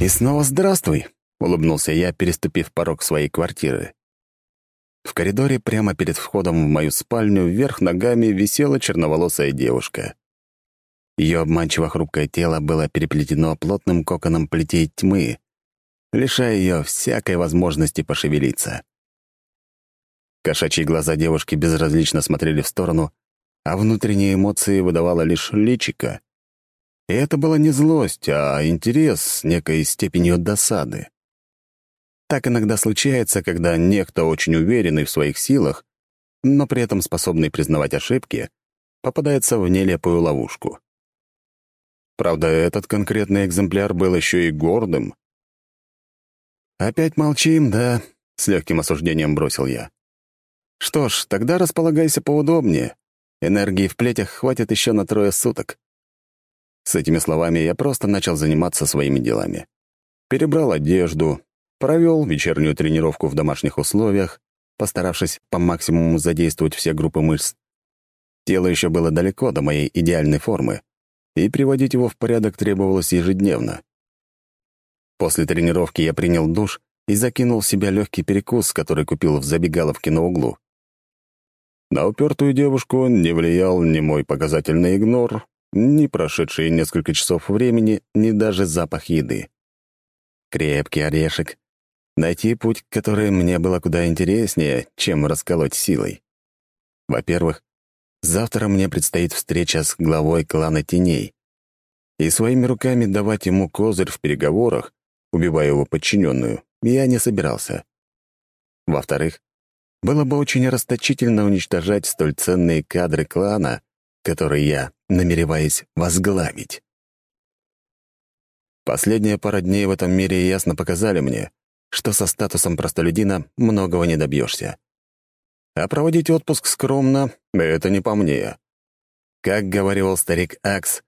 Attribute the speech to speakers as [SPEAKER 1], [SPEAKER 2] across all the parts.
[SPEAKER 1] «И снова здравствуй», — улыбнулся я, переступив порог своей квартиры. В коридоре прямо перед входом в мою спальню вверх ногами висела черноволосая девушка. Ее обманчиво хрупкое тело было переплетено плотным коконом плетей тьмы, лишая ее всякой возможности пошевелиться. Кошачьи глаза девушки безразлично смотрели в сторону, а внутренние эмоции выдавала лишь личика. И это была не злость, а интерес с некой степенью досады. Так иногда случается, когда некто очень уверенный в своих силах, но при этом способный признавать ошибки, попадается в нелепую ловушку. Правда, этот конкретный экземпляр был еще и гордым. «Опять молчим, да?» — с легким осуждением бросил я. «Что ж, тогда располагайся поудобнее. Энергии в плетях хватит еще на трое суток». С этими словами я просто начал заниматься своими делами. Перебрал одежду, Провел вечернюю тренировку в домашних условиях, постаравшись по максимуму задействовать все группы мышц. Тело еще было далеко до моей идеальной формы, и приводить его в порядок требовалось ежедневно. После тренировки я принял душ и закинул в себя легкий перекус, который купил в забегаловке на углу. На упертую девушку не влиял ни мой показательный игнор, ни прошедшие несколько часов времени, ни даже запах еды. Крепкий орешек, Найти путь, который мне было куда интереснее, чем расколоть силой. Во-первых, завтра мне предстоит встреча с главой клана Теней. И своими руками давать ему козырь в переговорах, убивая его подчиненную, я не собирался. Во-вторых, было бы очень расточительно уничтожать столь ценные кадры клана, которые я намереваюсь возглавить. Последние пара дней в этом мире ясно показали мне, что со статусом простолюдина многого не добьешься. А проводить отпуск скромно — это не по мне. Как говорил старик Акс,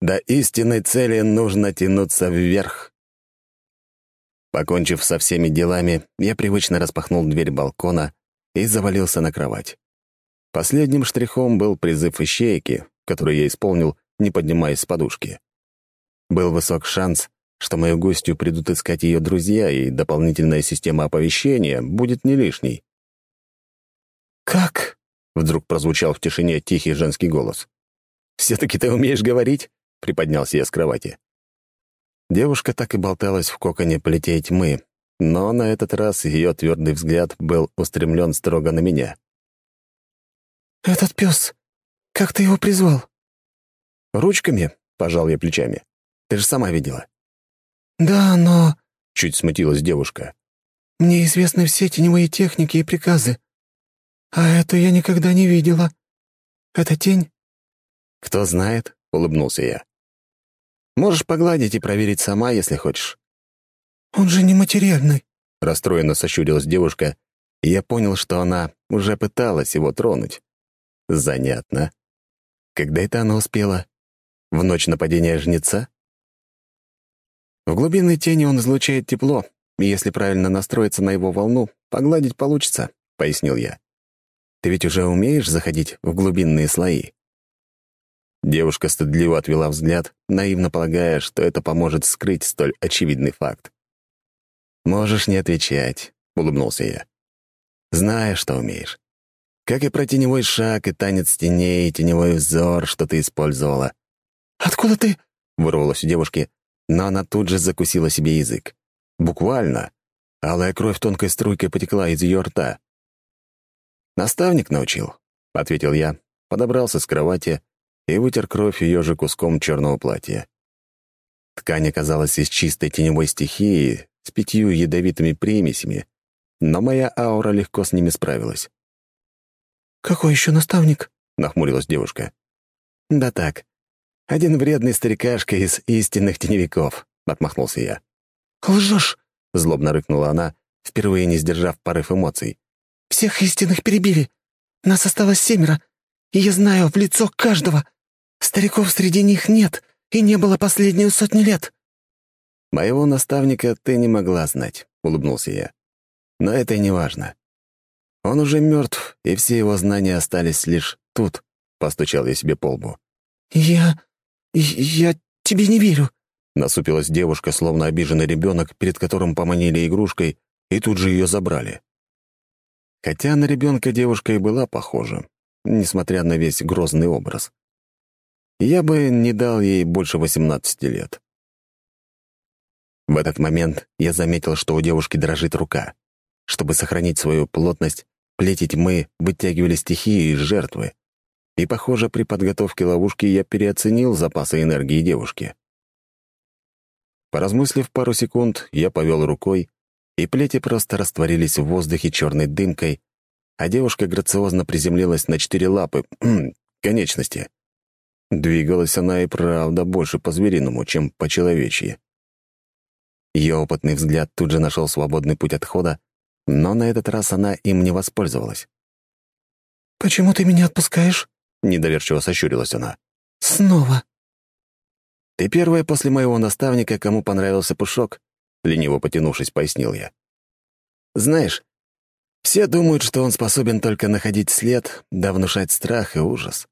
[SPEAKER 1] до истинной цели нужно тянуться вверх. Покончив со всеми делами, я привычно распахнул дверь балкона и завалился на кровать. Последним штрихом был призыв ищейки, который я исполнил, не поднимаясь с подушки. Был высок шанс, что мою гостью придут искать ее друзья, и дополнительная система оповещения будет не лишней.
[SPEAKER 2] «Как?» — вдруг прозвучал в тишине тихий женский голос.
[SPEAKER 1] «Все-таки ты умеешь говорить?» — приподнялся я с кровати. Девушка так и болталась в коконе плетей тьмы, но на этот раз ее твердый взгляд был устремлен строго на меня.
[SPEAKER 2] «Этот пес, как ты его призвал?»
[SPEAKER 1] «Ручками», — пожал я плечами. «Ты же сама видела».
[SPEAKER 2] «Да, но...»
[SPEAKER 1] — чуть смутилась девушка.
[SPEAKER 2] «Мне известны все теневые техники и приказы. А это я никогда не видела. Это тень?»
[SPEAKER 1] «Кто знает», — улыбнулся я. «Можешь погладить и проверить сама, если хочешь».
[SPEAKER 2] «Он же нематериальный», —
[SPEAKER 1] расстроенно сощурилась девушка, и я понял, что она уже пыталась его тронуть. «Занятно. Когда это она успела? В ночь нападения жнеца?» В глубинной тени он излучает тепло, и если правильно настроиться на его волну, погладить получится», — пояснил я. «Ты ведь уже умеешь заходить в глубинные слои?» Девушка стыдливо отвела взгляд, наивно полагая, что это поможет скрыть столь очевидный факт. «Можешь не отвечать», — улыбнулся я. «Знаю, что умеешь. Как и про теневой шаг, и танец теней, и теневой взор, что ты использовала».
[SPEAKER 2] «Откуда ты?»
[SPEAKER 1] — вырвалось у девушки, но она тут же закусила себе язык. Буквально. Алая кровь тонкой струйкой потекла из ее рта. «Наставник научил», — ответил я, подобрался с кровати и вытер кровь ее же куском черного платья. Ткань оказалась из чистой теневой стихии с пятью ядовитыми примесями, но моя аура легко с ними справилась.
[SPEAKER 2] «Какой еще наставник?»
[SPEAKER 1] — нахмурилась девушка. «Да так, один вредный старикашка из истинных теневиков», — отмахнулся я.
[SPEAKER 2] «Лжешь!»
[SPEAKER 1] — злобно рыкнула она, впервые не сдержав порыв эмоций.
[SPEAKER 2] «Всех истинных перебили. Нас осталось семеро, и я знаю в лицо каждого. Стариков среди них нет, и не было последнюю сотни лет».
[SPEAKER 1] «Моего наставника ты не могла знать», — улыбнулся я. «Но это и не важно. Он уже мертв, и все его знания остались лишь тут», — постучал я себе по лбу.
[SPEAKER 2] «Я... «Я тебе не верю.
[SPEAKER 1] Насупилась девушка, словно обиженный ребенок, перед которым поманили игрушкой, и тут же ее забрали. Хотя на ребенка девушка и была похожа, несмотря на весь грозный образ. Я бы не дал ей больше 18 лет. В этот момент я заметил, что у девушки дрожит рука. Чтобы сохранить свою плотность, плети тьмы вытягивали стихии из жертвы. И, похоже, при подготовке ловушки я переоценил запасы энергии девушки. Поразмыслив пару секунд, я повел рукой, и плети просто растворились в воздухе черной дымкой, а девушка грациозно приземлилась на четыре лапы, конечности. Двигалась она и правда больше по-звериному, чем по-человечьи. Ее опытный взгляд тут же нашел свободный путь отхода, но на этот раз она им не воспользовалась.
[SPEAKER 2] «Почему ты меня отпускаешь?»
[SPEAKER 1] — недоверчиво сощурилась она.
[SPEAKER 2] «Снова».
[SPEAKER 1] «Ты первая после моего наставника, кому понравился Пушок», — лениво потянувшись, пояснил я. «Знаешь, все думают, что он способен только находить след, да внушать страх и ужас.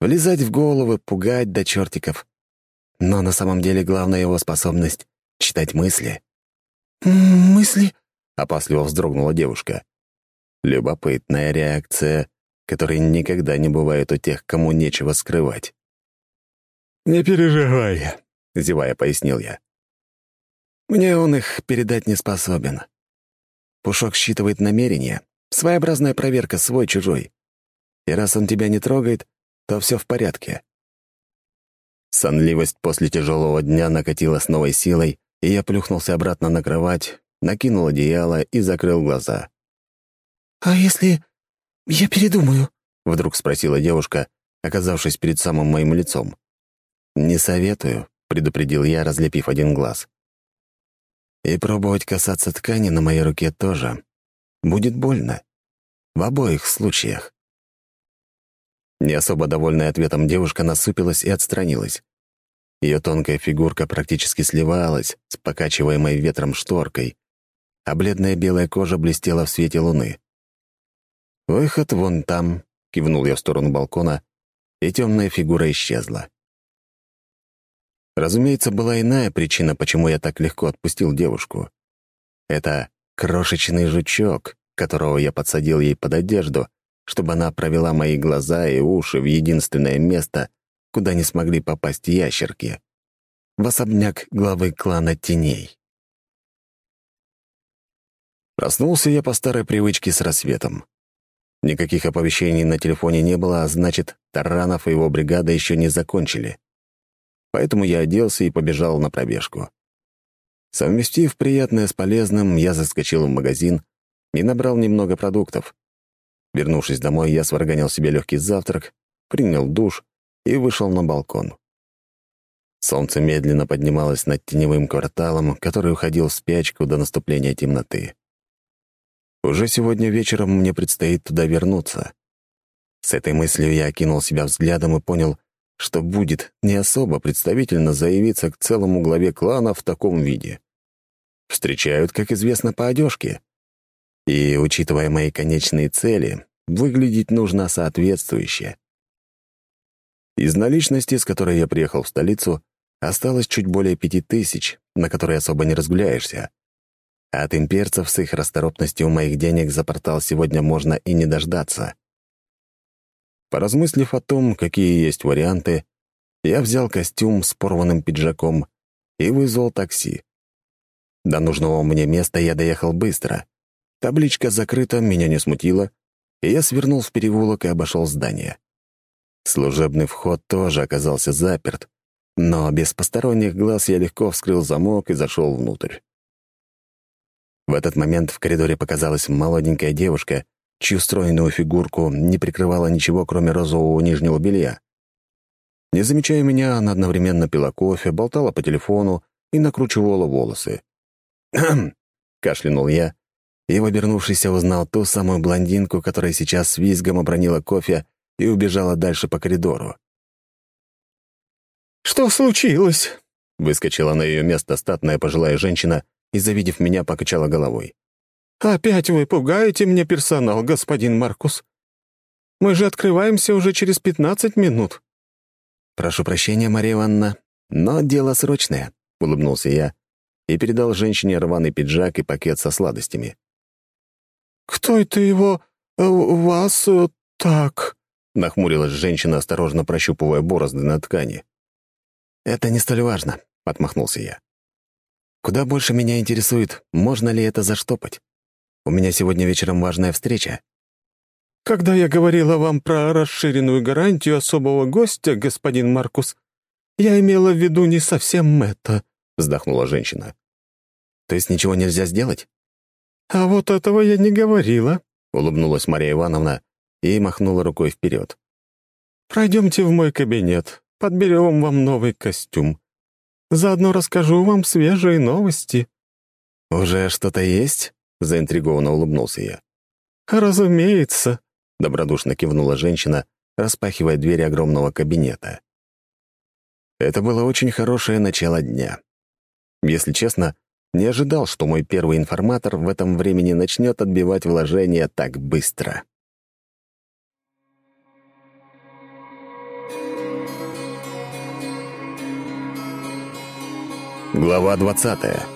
[SPEAKER 1] Влезать в головы, пугать до чертиков. Но на самом деле главная его способность — читать мысли».
[SPEAKER 2] «Мысли?»
[SPEAKER 1] — опасливо вздрогнула девушка. Любопытная реакция, которой никогда не бывает у тех, кому нечего скрывать. «Не переживай», — зевая пояснил я. «Мне он их передать не способен. Пушок считывает намерения, своеобразная проверка свой-чужой. И раз он тебя не трогает, то все в порядке». Сонливость после тяжелого дня накатила с новой силой, и я плюхнулся обратно на кровать, накинул одеяло и закрыл глаза.
[SPEAKER 2] «А если я передумаю?»
[SPEAKER 1] — вдруг спросила девушка, оказавшись перед самым моим лицом. «Не советую», — предупредил я, разлепив один глаз. «И пробовать касаться ткани на моей руке тоже. Будет больно. В обоих случаях». Не особо довольная ответом девушка насупилась и отстранилась. Ее тонкая фигурка практически сливалась с покачиваемой ветром шторкой, а бледная белая кожа блестела в свете луны. «Выход вон там», — кивнул я в сторону балкона, и темная фигура исчезла. Разумеется, была иная причина, почему я так легко отпустил девушку. Это крошечный жучок, которого я подсадил ей под одежду, чтобы она провела мои глаза и уши в единственное место, куда не смогли попасть ящерки — в особняк главы клана теней. Проснулся я по старой привычке с рассветом. Никаких оповещений на телефоне не было, а значит, Таранов и его бригада еще не закончили поэтому я оделся и побежал на пробежку. Совместив приятное с полезным, я заскочил в магазин и набрал немного продуктов. Вернувшись домой, я сварганил себе легкий завтрак, принял душ и вышел на балкон. Солнце медленно поднималось над теневым кварталом, который уходил в спячку до наступления темноты. Уже сегодня вечером мне предстоит туда вернуться. С этой мыслью я окинул себя взглядом и понял, что будет не особо представительно заявиться к целому главе клана в таком виде. Встречают, как известно, по одежке. И, учитывая мои конечные цели, выглядеть нужно соответствующе. Из наличности, с которой я приехал в столицу, осталось чуть более пяти тысяч, на которые особо не разгуляешься. А от имперцев с их расторопностью моих денег за портал сегодня можно и не дождаться. Поразмыслив о том, какие есть варианты, я взял костюм с порванным пиджаком и вызвал такси. До нужного мне места я доехал быстро. Табличка закрыта, меня не смутила, и я свернул в переулок и обошел здание. Служебный вход тоже оказался заперт, но без посторонних глаз я легко вскрыл замок и зашел внутрь. В этот момент в коридоре показалась молоденькая девушка чью стройную фигурку не прикрывала ничего, кроме розового нижнего белья. Не замечая меня, она одновременно пила кофе, болтала по телефону и накручивала волосы. «Хм!» — кашлянул я, и, обернувшись, узнал ту самую блондинку, которая сейчас с визгом обронила кофе и убежала дальше по коридору.
[SPEAKER 2] «Что случилось?»
[SPEAKER 1] — выскочила на ее место статная пожилая женщина и, завидев меня, покачала головой.
[SPEAKER 2] «Опять вы пугаете мне персонал, господин Маркус. Мы же открываемся уже через пятнадцать минут».
[SPEAKER 1] «Прошу прощения, Мария Ивановна», Но дело срочное», — улыбнулся я и передал женщине рваный пиджак и пакет со сладостями.
[SPEAKER 2] «Кто это его... Э, вас... Э, так...»
[SPEAKER 1] — нахмурилась женщина, осторожно прощупывая борозды на ткани. «Это не столь важно», — отмахнулся я. «Куда больше меня интересует, можно ли это заштопать. У меня сегодня вечером важная встреча».
[SPEAKER 2] «Когда я говорила вам про расширенную гарантию особого гостя, господин Маркус, я имела в виду не совсем это», — вздохнула женщина.
[SPEAKER 1] «То есть ничего нельзя сделать?»
[SPEAKER 2] «А вот этого я не говорила», —
[SPEAKER 1] улыбнулась Мария Ивановна и махнула рукой вперед.
[SPEAKER 2] «Пройдемте в мой кабинет, подберем вам новый костюм. Заодно расскажу вам свежие новости».
[SPEAKER 1] «Уже что-то есть?» — заинтригованно улыбнулся я.
[SPEAKER 2] «Разумеется», — добродушно кивнула женщина,
[SPEAKER 1] распахивая двери огромного кабинета. Это было очень хорошее начало дня. Если честно, не ожидал, что мой первый информатор в этом времени начнет отбивать вложения так быстро. Глава двадцатая.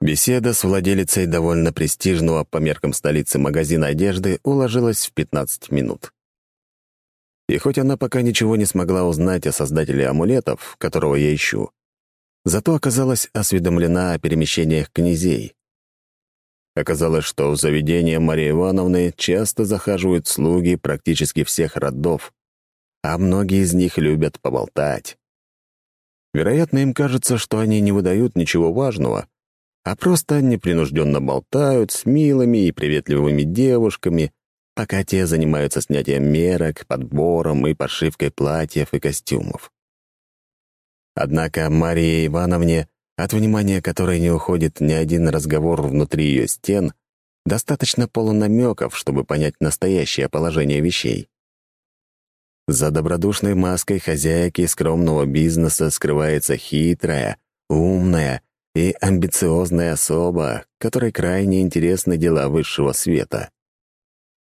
[SPEAKER 1] Беседа с владелицей довольно престижного по меркам столицы магазина одежды уложилась в 15 минут. И хоть она пока ничего не смогла узнать о создателе амулетов, которого я ищу, зато оказалась осведомлена о перемещениях князей. Оказалось, что в заведение Марии Ивановны часто захаживают слуги практически всех родов, а многие из них любят поболтать. Вероятно, им кажется, что они не выдают ничего важного, а просто непринужденно болтают с милыми и приветливыми девушками, пока те занимаются снятием мерок, подбором и подшивкой платьев и костюмов. Однако Марии Ивановне, от внимания которой не уходит ни один разговор внутри ее стен, достаточно полунамеков, чтобы понять настоящее положение вещей. За добродушной маской хозяйки скромного бизнеса скрывается хитрая, умная и амбициозная особа, которой крайне интересны дела высшего света.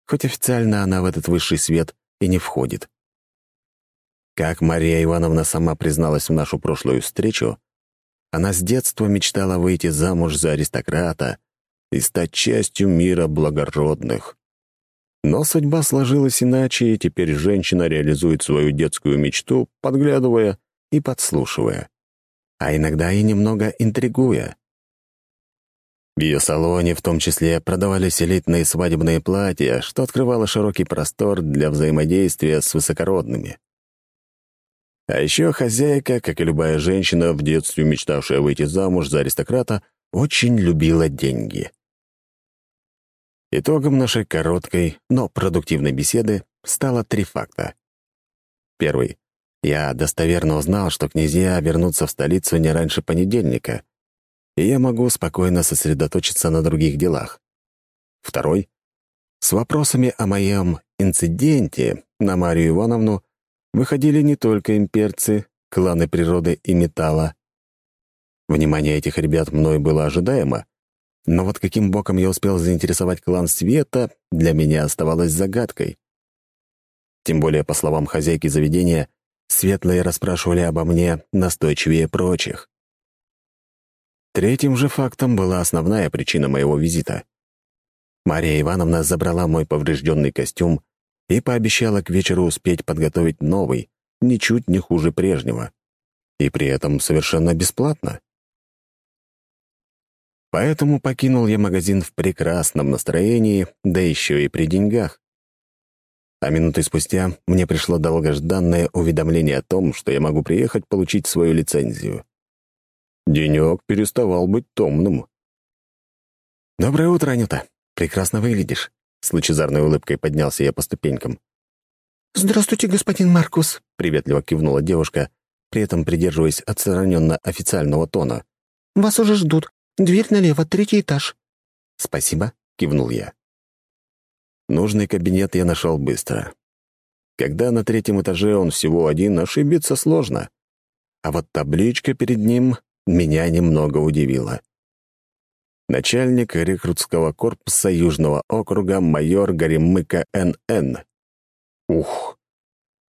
[SPEAKER 1] Хоть официально она в этот высший свет и не входит. Как Мария Ивановна сама призналась в нашу прошлую встречу, она с детства мечтала выйти замуж за аристократа и стать частью мира благородных. Но судьба сложилась иначе, и теперь женщина реализует свою детскую мечту, подглядывая и подслушивая а иногда и немного интригуя. В ее салоне в том числе продавались элитные свадебные платья, что открывало широкий простор для взаимодействия с высокородными. А еще хозяйка, как и любая женщина, в детстве мечтавшая выйти замуж за аристократа, очень любила деньги. Итогом нашей короткой, но продуктивной беседы стало три факта. Первый. Я достоверно узнал, что князья вернутся в столицу не раньше понедельника, и я могу спокойно сосредоточиться на других делах. Второй. С вопросами о моем инциденте на Марию Ивановну выходили не только имперцы, кланы природы и металла. Внимание этих ребят мной было ожидаемо, но вот каким боком я успел заинтересовать клан Света, для меня оставалось загадкой. Тем более, по словам хозяйки заведения, Светлые расспрашивали обо мне настойчивее прочих. Третьим же фактом была основная причина моего визита. Мария Ивановна забрала мой поврежденный костюм и пообещала к вечеру успеть подготовить новый, ничуть не хуже прежнего. И при этом совершенно бесплатно. Поэтому покинул я магазин в прекрасном настроении, да еще и при деньгах. А минуты спустя мне пришло долгожданное уведомление о том, что я могу приехать получить свою лицензию. Денек переставал быть томным. «Доброе утро, Анюта. Прекрасно выглядишь». С лучезарной улыбкой поднялся я по ступенькам.
[SPEAKER 2] «Здравствуйте, господин Маркус», —
[SPEAKER 1] приветливо кивнула девушка, при этом придерживаясь отстраненно официального тона.
[SPEAKER 2] «Вас уже ждут. Дверь налево, третий этаж».
[SPEAKER 1] «Спасибо», — кивнул я. Нужный кабинет я нашел быстро. Когда на третьем этаже он всего один, ошибиться сложно. А вот табличка перед ним меня немного удивила. Начальник рекрутского корпуса Южного округа майор Горемыка Н.Н. Ух,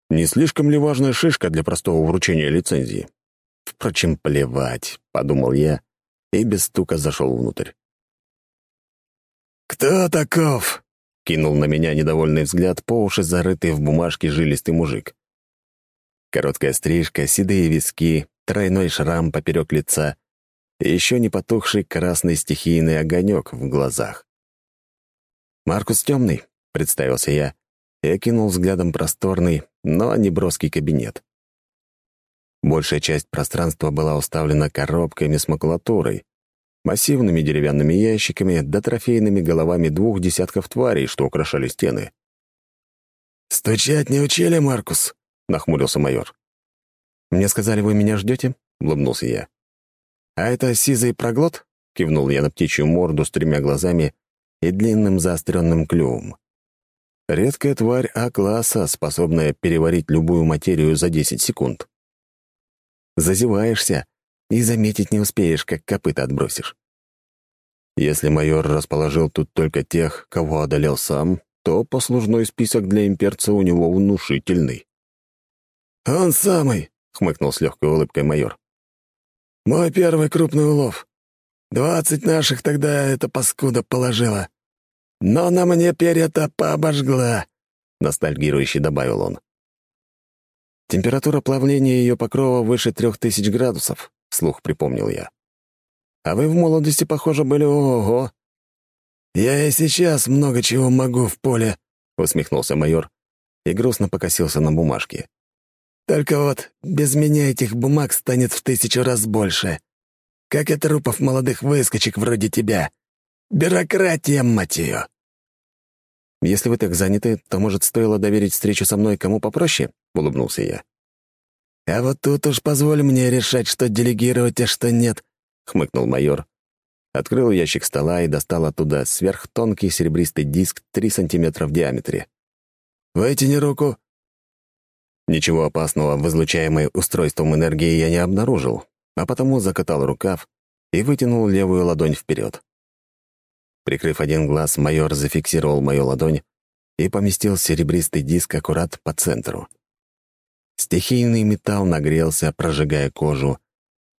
[SPEAKER 1] не слишком ли важная шишка для простого вручения лицензии? Впрочем, плевать, — подумал я и без стука зашел внутрь.
[SPEAKER 3] «Кто таков?» — кинул на меня недовольный взгляд по уши зарытый в бумажке жилистый мужик.
[SPEAKER 1] Короткая стрижка, седые виски, тройной шрам поперек лица и еще не потухший красный стихийный огонек в глазах. «Маркус Темный», — представился я, и окинул взглядом просторный, но неброский кабинет. Большая часть пространства была уставлена коробками с макулатурой, массивными деревянными ящиками да трофейными головами двух десятков тварей, что украшали стены.
[SPEAKER 3] «Стучать не учили, Маркус?» — нахмурился майор.
[SPEAKER 1] «Мне сказали, вы меня ждете?» — улыбнулся я. «А это сизый проглот?» — кивнул я на птичью морду с тремя глазами и длинным заостренным клювом. Редкая тварь А-класса, способная переварить любую материю за 10 секунд. Зазеваешься и заметить не успеешь, как копыта отбросишь. Если майор расположил тут только тех, кого одолел сам, то послужной список для имперца у него внушительный.
[SPEAKER 3] «Он самый!» — хмыкнул с легкой улыбкой майор. «Мой первый крупный улов. Двадцать наших тогда эта паскуда положила. Но на мне перья-то пообожгла», — ностальгирующе добавил он.
[SPEAKER 1] Температура плавления ее покрова выше трех тысяч градусов, — вслух припомнил я. А вы в молодости, похоже, были ого.
[SPEAKER 3] «Я и сейчас много чего могу в поле», — усмехнулся майор и грустно покосился на бумажке. «Только вот без меня этих бумаг станет в тысячу раз больше. Как и трупов молодых выскочек вроде тебя. Бюрократия, мать ее!»
[SPEAKER 1] «Если вы так заняты, то, может, стоило доверить встречу со мной кому попроще?» — улыбнулся я.
[SPEAKER 3] «А вот тут уж позволь мне решать, что делегировать, а что нет», — хмыкнул майор.
[SPEAKER 1] Открыл ящик стола и достал оттуда сверхтонкий серебристый диск 3 сантиметра в диаметре.
[SPEAKER 3] «Вытяни руку».
[SPEAKER 1] Ничего опасного в излучаемой устройством энергии я не обнаружил, а потому закатал рукав и вытянул левую ладонь вперед. Прикрыв один глаз, майор зафиксировал мою ладонь и поместил серебристый диск аккурат по центру. Стихийный металл нагрелся, прожигая кожу,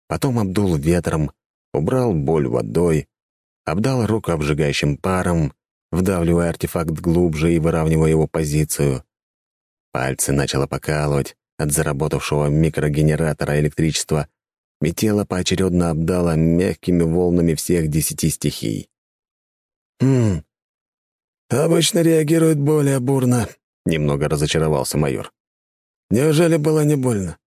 [SPEAKER 1] потом обдул ветром, убрал боль водой, обдал руку обжигающим паром, вдавливая артефакт глубже и выравнивая его позицию. Пальцы начало покалывать от заработавшего микрогенератора электричества, и тело поочередно обдало мягкими волнами всех десяти стихий.
[SPEAKER 3] «Хм, обычно реагирует более бурно», — немного разочаровался майор. Неужели было не больно?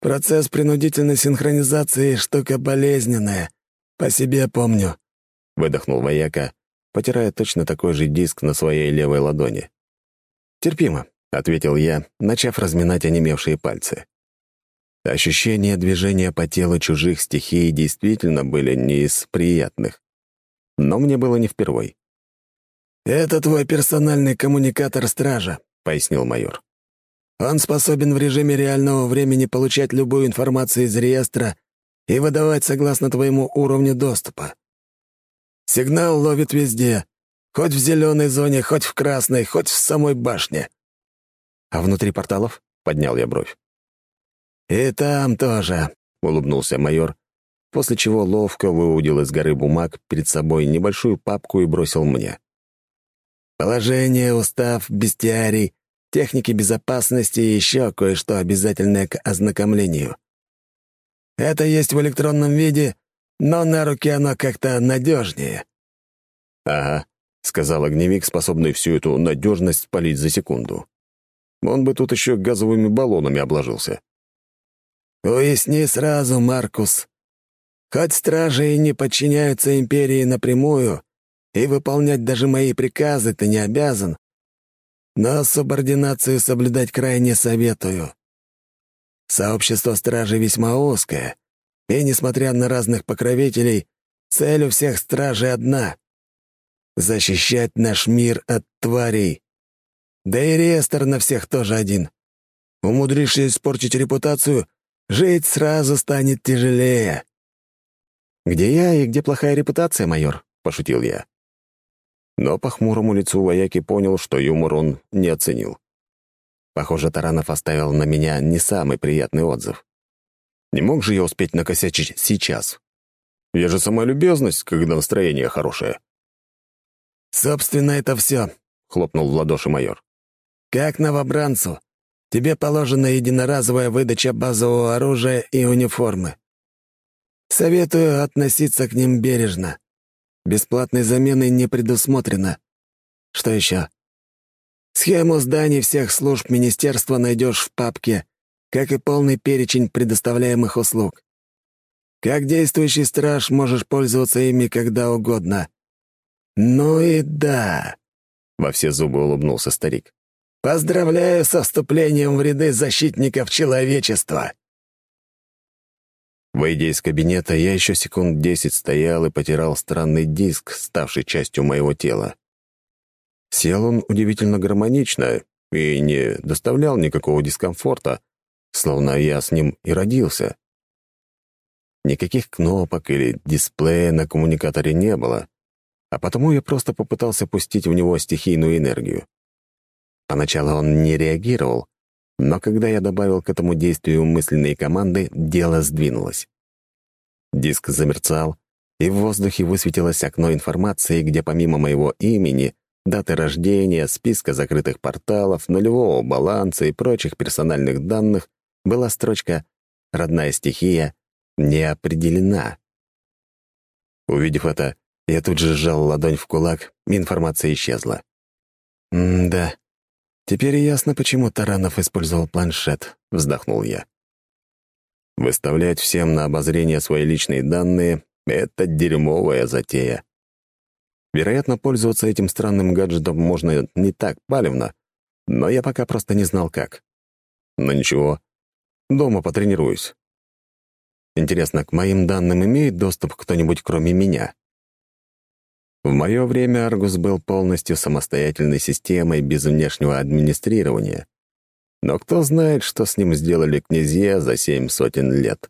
[SPEAKER 3] Процесс принудительной синхронизации — штука болезненная. По себе помню.
[SPEAKER 1] Выдохнул вояка, потирая точно такой же диск на своей левой ладони. «Терпимо», — ответил я, начав разминать онемевшие пальцы. Ощущения движения по телу чужих стихий действительно были не из приятных. Но мне было не впервой.
[SPEAKER 3] «Это твой персональный коммуникатор стража», — пояснил майор. Он способен в режиме реального времени получать любую информацию из реестра и выдавать согласно твоему уровню доступа. Сигнал ловит везде, хоть в зеленой зоне, хоть в красной, хоть в самой башне.
[SPEAKER 1] А внутри порталов? Поднял я бровь.
[SPEAKER 3] И там тоже, улыбнулся майор, после чего ловко выудил из горы бумаг перед собой небольшую папку и бросил мне. Положение, устав, бестиарий, техники безопасности и еще кое-что обязательное к ознакомлению. Это есть в электронном виде, но на руке оно как-то надежнее.
[SPEAKER 1] «Ага», — сказал огневик, способный всю эту надежность спалить за секунду. Он бы тут еще газовыми баллонами обложился.
[SPEAKER 3] «Уясни сразу, Маркус. Хоть стражи и не подчиняются империи напрямую, и выполнять даже мои приказы ты не обязан, но субординацию соблюдать крайне советую. Сообщество стражей весьма узкое, и, несмотря на разных покровителей, цель у всех стражей одна — защищать наш мир от тварей. Да и реестр на всех тоже один. Умудришься испортить репутацию, жить сразу станет тяжелее.
[SPEAKER 1] «Где я и где плохая репутация, майор?» — пошутил я. Но по хмурому лицу вояки понял, что юмор он не оценил. Похоже, Таранов оставил на меня не самый приятный отзыв. Не мог же я успеть накосячить сейчас? Я же сама любезность, когда настроение хорошее.
[SPEAKER 3] «Собственно, это все», — хлопнул в ладоши майор. «Как новобранцу, тебе положена единоразовая выдача базового оружия и униформы. Советую относиться к ним бережно. Бесплатной замены не предусмотрено. Что еще? Схему зданий всех служб министерства найдешь в папке, как и полный перечень предоставляемых услуг. Как действующий страж можешь пользоваться ими когда угодно. Ну и да, — во все зубы улыбнулся старик. «Поздравляю со вступлением в ряды защитников человечества!»
[SPEAKER 1] Выйдя из кабинета, я еще секунд десять стоял и потирал странный диск, ставший частью моего тела. Сел он удивительно гармонично и не доставлял никакого дискомфорта, словно я с ним и родился. Никаких кнопок или дисплея на коммуникаторе не было, а потому я просто попытался пустить в него стихийную энергию. Поначалу он не реагировал, но когда я добавил к этому действию мысленные команды, дело сдвинулось. Диск замерцал, и в воздухе высветилось окно информации, где помимо моего имени даты рождения, списка закрытых порталов, нулевого баланса и прочих персональных данных была строчка «Родная стихия не определена». Увидев это, я тут же сжал ладонь в кулак, информация исчезла. «М-да, теперь ясно, почему Таранов использовал планшет», — вздохнул я. Выставлять всем на обозрение свои личные данные — это дерьмовая затея. Вероятно, пользоваться этим странным гаджетом можно не так палевно, но я пока просто не знал, как. Но ничего, дома потренируюсь. Интересно, к моим данным имеет доступ кто-нибудь, кроме меня? В мое время Аргус был полностью самостоятельной системой без внешнего администрирования. Но кто знает, что с ним сделали князья за семь сотен лет.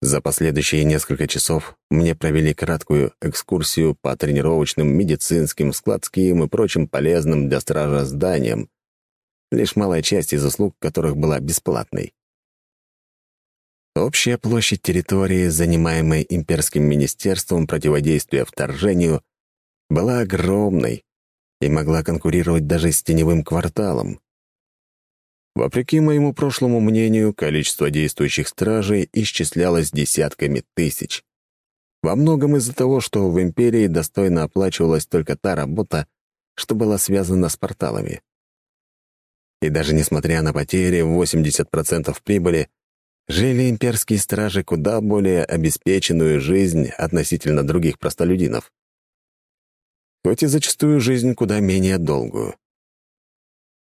[SPEAKER 1] За последующие несколько часов мне провели краткую экскурсию по тренировочным, медицинским, складским и прочим полезным для стража зданиям, лишь малая часть из услуг которых была бесплатной. Общая площадь территории, занимаемой имперским министерством противодействия вторжению, была огромной и могла конкурировать даже с теневым кварталом. Вопреки моему прошлому мнению, количество действующих стражей исчислялось десятками тысяч. Во многом из-за того, что в Империи достойно оплачивалась только та работа, что была связана с порталами. И даже несмотря на потери в 80% прибыли, жили имперские стражи куда более обеспеченную жизнь относительно других простолюдинов. Хоть и зачастую жизнь куда менее долгую.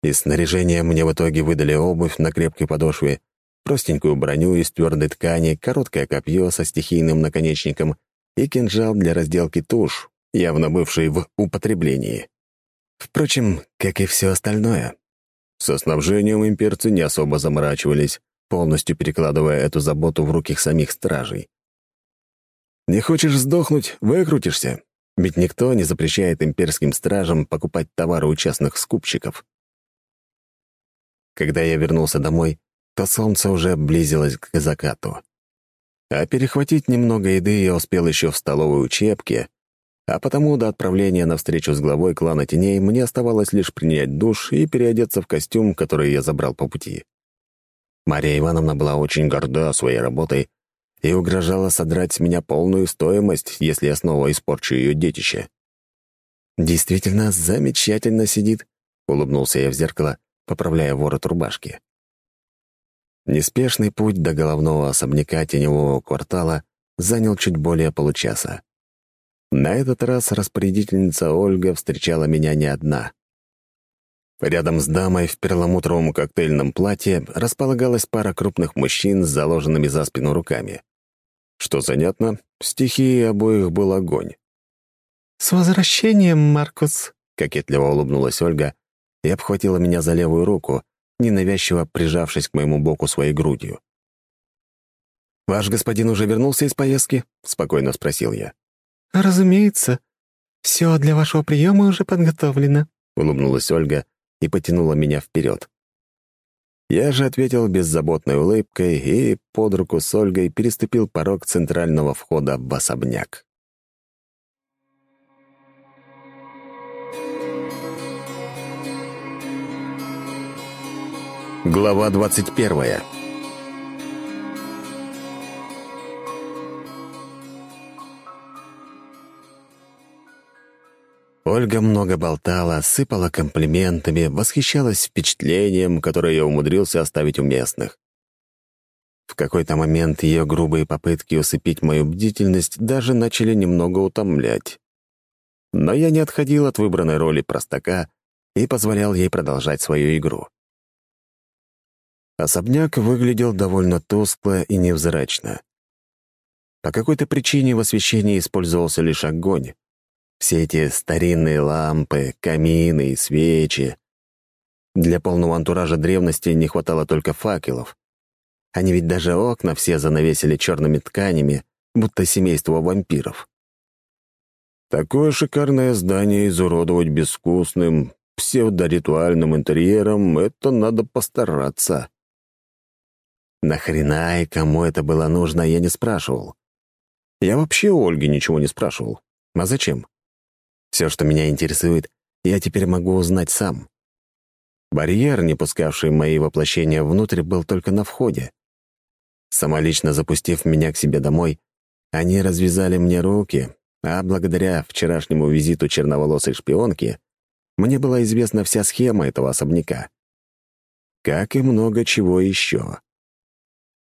[SPEAKER 1] Из снаряжения мне в итоге выдали обувь на крепкой подошве, простенькую броню из твердой ткани, короткое копье со стихийным наконечником и кинжал для разделки туш, явно бывший в употреблении. Впрочем, как и все остальное. Со снабжением имперцы не особо заморачивались, полностью перекладывая эту заботу в руки самих стражей. Не хочешь сдохнуть — выкрутишься, ведь никто не запрещает имперским стражам покупать товары у частных скупщиков. Когда я вернулся домой, то солнце уже близилось к закату. А перехватить немного еды я успел еще в столовой учебке, а потому до отправления на встречу с главой клана теней мне оставалось лишь принять душ и переодеться в костюм, который я забрал по пути. Мария Ивановна была очень горда своей работой и угрожала содрать с меня полную стоимость, если я снова испорчу ее детище. «Действительно замечательно сидит», — улыбнулся я в зеркало, поправляя ворот рубашки. Неспешный путь до головного особняка теневого квартала занял чуть более получаса. На этот раз распорядительница Ольга встречала меня не одна. Рядом с дамой в перламутровом коктейльном платье располагалась пара крупных мужчин с заложенными за спину руками. Что занятно, стихией обоих был огонь.
[SPEAKER 2] «С возвращением, Маркус!»
[SPEAKER 1] — кокетливо улыбнулась Ольга, и обхватила меня за левую руку, ненавязчиво прижавшись к моему боку своей грудью. «Ваш господин уже вернулся из поездки?» — спокойно спросил я.
[SPEAKER 2] «Разумеется. Все для вашего приема уже подготовлено», —
[SPEAKER 1] улыбнулась Ольга и потянула меня вперед. Я же ответил беззаботной улыбкой и под руку с Ольгой переступил порог центрального входа в особняк. Глава 21 Ольга много болтала, сыпала комплиментами, восхищалась впечатлением, которое я умудрился оставить у местных. В какой-то момент ее грубые попытки усыпить мою бдительность даже начали немного утомлять. Но я не отходил от выбранной роли простака и позволял ей продолжать свою игру. Особняк выглядел довольно тускло и невзрачно. По какой-то причине в освещении использовался лишь огонь, все эти старинные лампы, камины и свечи. Для полного антуража древности не хватало только факелов. Они ведь даже окна все занавесили черными тканями, будто семейство вампиров. Такое шикарное здание изуродовать безвкусным, псевдоритуальным интерьером — это надо постараться. Нахрена и кому это было нужно, я не спрашивал. Я вообще у Ольги ничего не спрашивал. А зачем? Все, что меня интересует, я теперь могу узнать сам. Барьер, не пускавший мои воплощения внутрь, был только на входе. Самолично запустив меня к себе домой, они развязали мне руки, а благодаря вчерашнему визиту черноволосой шпионки мне была известна вся схема этого особняка. Как и много чего еще.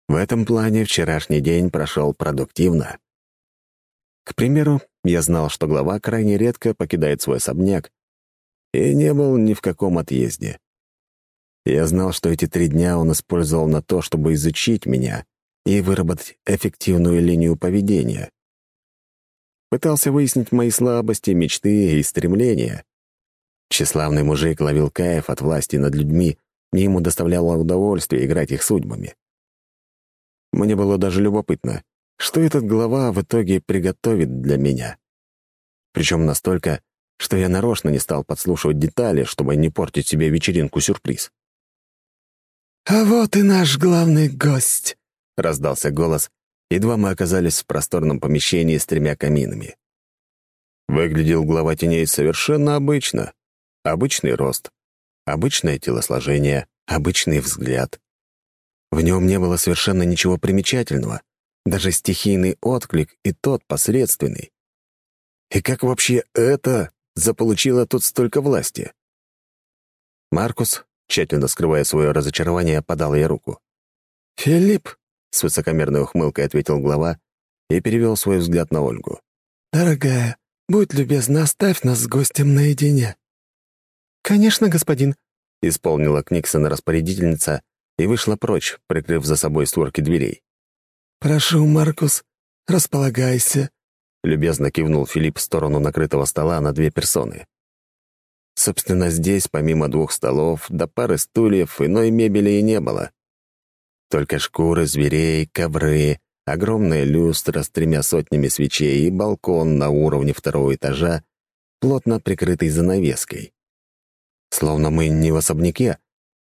[SPEAKER 1] В этом плане вчерашний день прошел продуктивно. К примеру, я знал, что глава крайне редко покидает свой особняк и не был ни в каком отъезде. Я знал, что эти три дня он использовал на то, чтобы изучить меня и выработать эффективную линию поведения. Пытался выяснить мои слабости, мечты и стремления. Тщеславный мужик ловил кайф от власти над людьми, и ему доставляло удовольствие играть их судьбами. Мне было даже любопытно, что этот глава в итоге приготовит для меня. Причем настолько, что я нарочно не стал подслушивать детали, чтобы не портить себе вечеринку-сюрприз.
[SPEAKER 2] «А вот и наш главный гость», —
[SPEAKER 1] раздался голос, едва мы оказались в просторном помещении с тремя каминами. Выглядел глава теней совершенно обычно. Обычный рост, обычное телосложение, обычный взгляд. В нем не было совершенно ничего примечательного, даже стихийный отклик и тот посредственный. И как вообще это заполучило тут столько власти? Маркус, тщательно скрывая свое разочарование, подал ей руку.
[SPEAKER 2] «Филипп», — с высокомерной ухмылкой ответил глава и перевел свой взгляд на Ольгу. «Дорогая, будь любезна, оставь нас с гостем наедине». «Конечно, господин», — исполнила Книксона распорядительница и вышла прочь, прикрыв за собой створки дверей. «Прошу, Маркус, располагайся», — любезно кивнул Филипп в сторону накрытого стола на две персоны. Собственно, здесь, помимо двух столов, до пары стульев, иной мебели и не было. Только шкуры зверей, ковры, огромная люстра с тремя сотнями свечей и балкон на уровне второго этажа, плотно прикрытый занавеской. Словно мы не в особняке,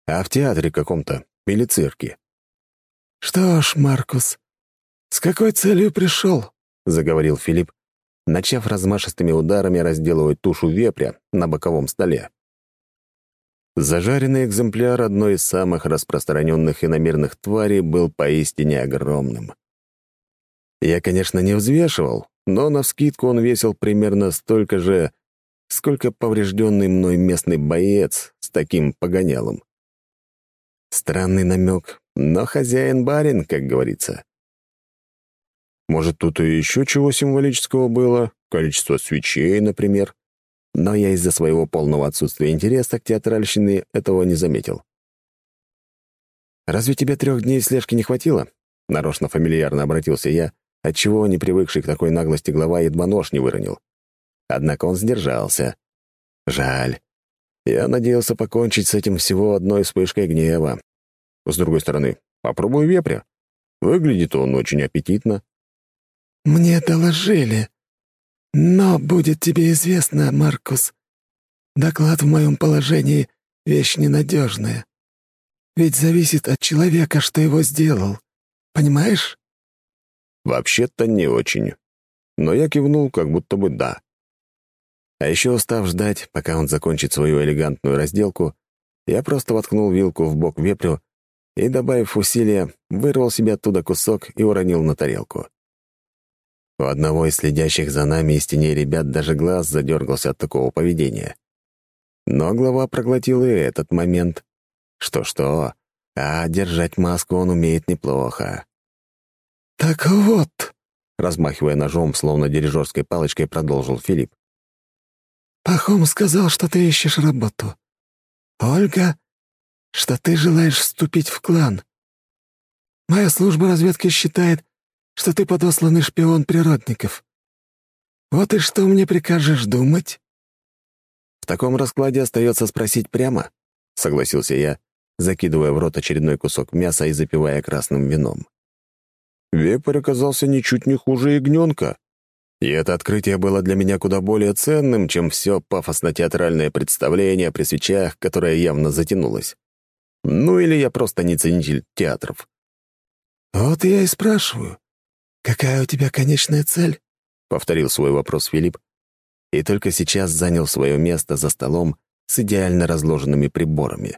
[SPEAKER 2] а в театре каком-то или цирке. «Что ж, Маркус, «С какой целью пришел?» — заговорил Филипп, начав размашистыми ударами разделывать тушу вепря на боковом столе. Зажаренный экземпляр одной из самых распространенных иномерных тварей был поистине огромным. Я, конечно, не взвешивал, но навскидку он весил примерно столько же, сколько поврежденный мной местный боец с таким погонялом. Странный намек, но хозяин-барин, как говорится. Может, тут и еще чего символического было, количество свечей, например. Но я из-за своего полного отсутствия интереса к театральщине этого не заметил. «Разве тебе трех дней слежки не хватило?» Нарочно фамильярно обратился я, отчего не привыкший к такой наглости глава едва нож не выронил. Однако он сдержался. Жаль. Я надеялся покончить с этим всего одной вспышкой гнева. С другой стороны, попробую вепря.
[SPEAKER 1] Выглядит он очень аппетитно.
[SPEAKER 2] «Мне доложили. Но будет тебе известно, Маркус, доклад в моем положении — вещь ненадежная. Ведь зависит от человека, что его сделал. Понимаешь?»
[SPEAKER 1] «Вообще-то не очень». Но я кивнул, как будто бы да. А еще устав ждать, пока он закончит свою элегантную разделку, я просто воткнул вилку в бок вепрю и, добавив усилия, вырвал себе оттуда кусок и уронил на тарелку. У одного из следящих за нами из теней ребят даже глаз задергался от такого поведения. Но глава проглотил и этот момент. Что-что, а держать маску он умеет неплохо.
[SPEAKER 2] «Так вот», — размахивая ножом, словно дирижерской палочкой, продолжил Филипп. «Пахом сказал, что ты ищешь работу. Ольга, что ты желаешь вступить в клан. Моя служба разведки считает, что ты подосланный шпион природников. Вот и что мне прикажешь думать?»
[SPEAKER 1] «В таком раскладе остается спросить прямо», — согласился я, закидывая в рот очередной кусок мяса и запивая красным вином. Вепрь оказался ничуть не хуже ягненка. И это открытие было для меня куда более ценным, чем все пафосно-театральное представление при свечах, которое явно затянулось. Ну или я просто не ценитель театров.
[SPEAKER 2] «Вот я и спрашиваю, какая у тебя конечная цель?»
[SPEAKER 1] — повторил свой вопрос Филипп, и только сейчас занял свое место за столом с идеально разложенными приборами.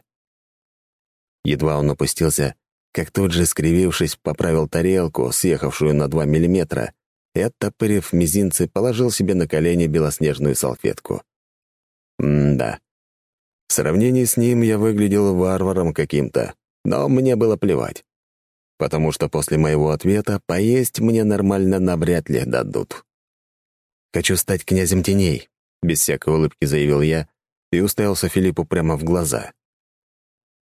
[SPEAKER 1] Едва он опустился, как тут же, скривившись, поправил тарелку, съехавшую на два миллиметра, и, оттопырив мизинцы, положил себе на колени белоснежную салфетку. М-да. В сравнении с ним я выглядел варваром каким-то, но мне было плевать. Потому что после моего ответа поесть мне нормально навряд ли дадут. «Хочу стать князем теней», — без всякой улыбки заявил я и уставился Филиппу прямо в глаза.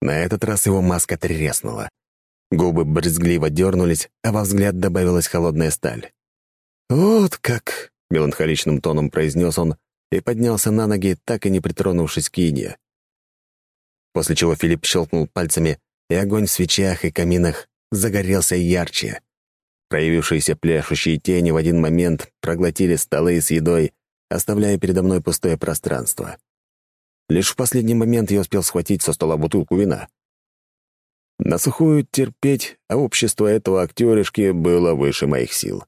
[SPEAKER 1] На этот раз его маска треснула. Губы брезгливо дернулись, а во взгляд добавилась холодная сталь.
[SPEAKER 2] «Вот как!»
[SPEAKER 1] — меланхоличным тоном произнес он и поднялся на ноги, так и не притронувшись к еде. После чего Филипп щелкнул пальцами, и огонь в свечах и каминах загорелся ярче. Проявившиеся пляшущие тени в один момент проглотили столы с едой, оставляя передо мной пустое пространство. Лишь в последний момент я успел схватить со стола бутылку вина. На сухую терпеть, а общество этого актеришки было выше моих сил.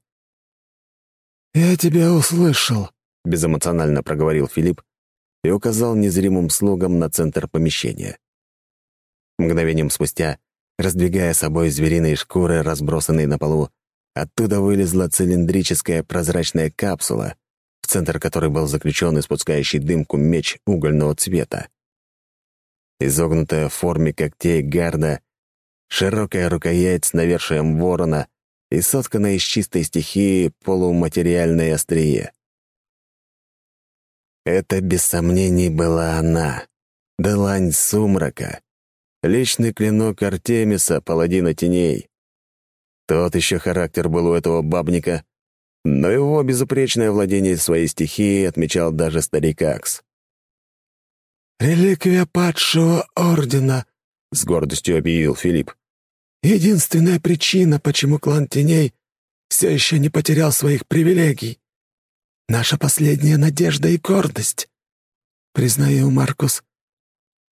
[SPEAKER 2] «Я тебя услышал», —
[SPEAKER 1] безэмоционально проговорил Филипп и указал незримым слугам на центр помещения. Мгновением спустя, раздвигая собой звериные шкуры, разбросанные на полу, оттуда вылезла цилиндрическая прозрачная капсула, в центр которой был заключен испускающий дымку меч угольного цвета. Изогнутая в форме когтей гарда широкая рукоять с навершием ворона и сотканная из чистой стихии полуматериальное острие. Это, без сомнений, была она, Делань Сумрака, личный клинок Артемиса, паладина теней. Тот еще характер был у этого бабника, но его безупречное владение своей стихией отмечал даже старик Акс.
[SPEAKER 2] «Реликвия падшего ордена», — с гордостью объявил Филипп. «Единственная причина, почему клан Теней все еще не потерял своих привилегий. Наша последняя надежда и гордость. Признаю, Маркус,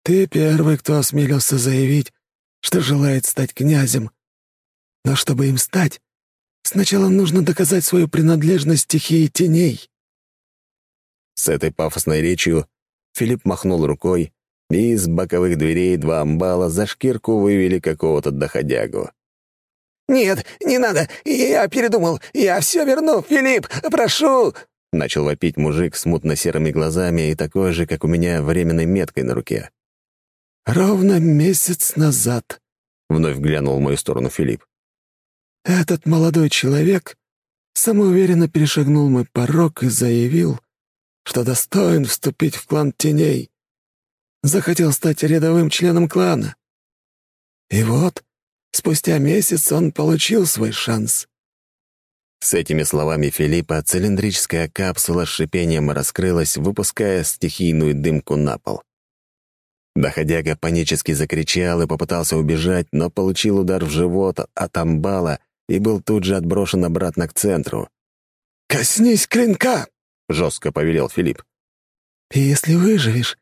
[SPEAKER 2] ты первый, кто осмелился заявить, что желает стать князем. Но чтобы им стать, сначала нужно доказать свою принадлежность стихии теней».
[SPEAKER 1] С этой пафосной речью Филипп махнул рукой, и из боковых дверей два амбала за шкирку вывели какого-то доходягу.
[SPEAKER 3] «Нет, не надо! Я передумал! Я все верну, Филипп! Прошу!»
[SPEAKER 1] Начал вопить мужик с мутно-серыми глазами и такой же, как у меня, временной меткой на руке.
[SPEAKER 2] «Ровно месяц назад», — вновь глянул в мою сторону Филипп. «Этот молодой человек самоуверенно перешагнул мой порог и заявил, что достоин вступить в клан теней захотел стать рядовым членом клана. И вот, спустя месяц он получил свой шанс.
[SPEAKER 1] С этими словами Филиппа цилиндрическая капсула с шипением раскрылась, выпуская стихийную дымку на пол. Доходяга панически закричал и попытался убежать, но получил удар в живот от амбала и был тут же отброшен обратно к центру.
[SPEAKER 3] «Коснись клинка!»
[SPEAKER 1] — жестко повелел Филипп.
[SPEAKER 3] «И если выживешь,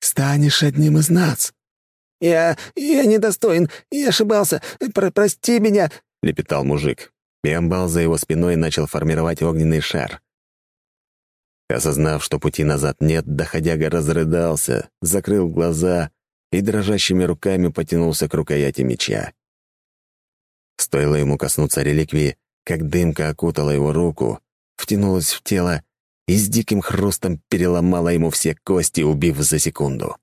[SPEAKER 3] станешь одним из нас». «Я... я недостоин, я ошибался, Про прости меня», —
[SPEAKER 1] лепетал мужик. И амбал за его спиной начал формировать огненный шар. Осознав, что пути назад нет, доходяга разрыдался, закрыл глаза и дрожащими руками потянулся к рукояти меча. Стоило ему коснуться реликвии, как дымка окутала его руку, втянулась в тело и с диким хрустом переломала ему все кости, убив за секунду.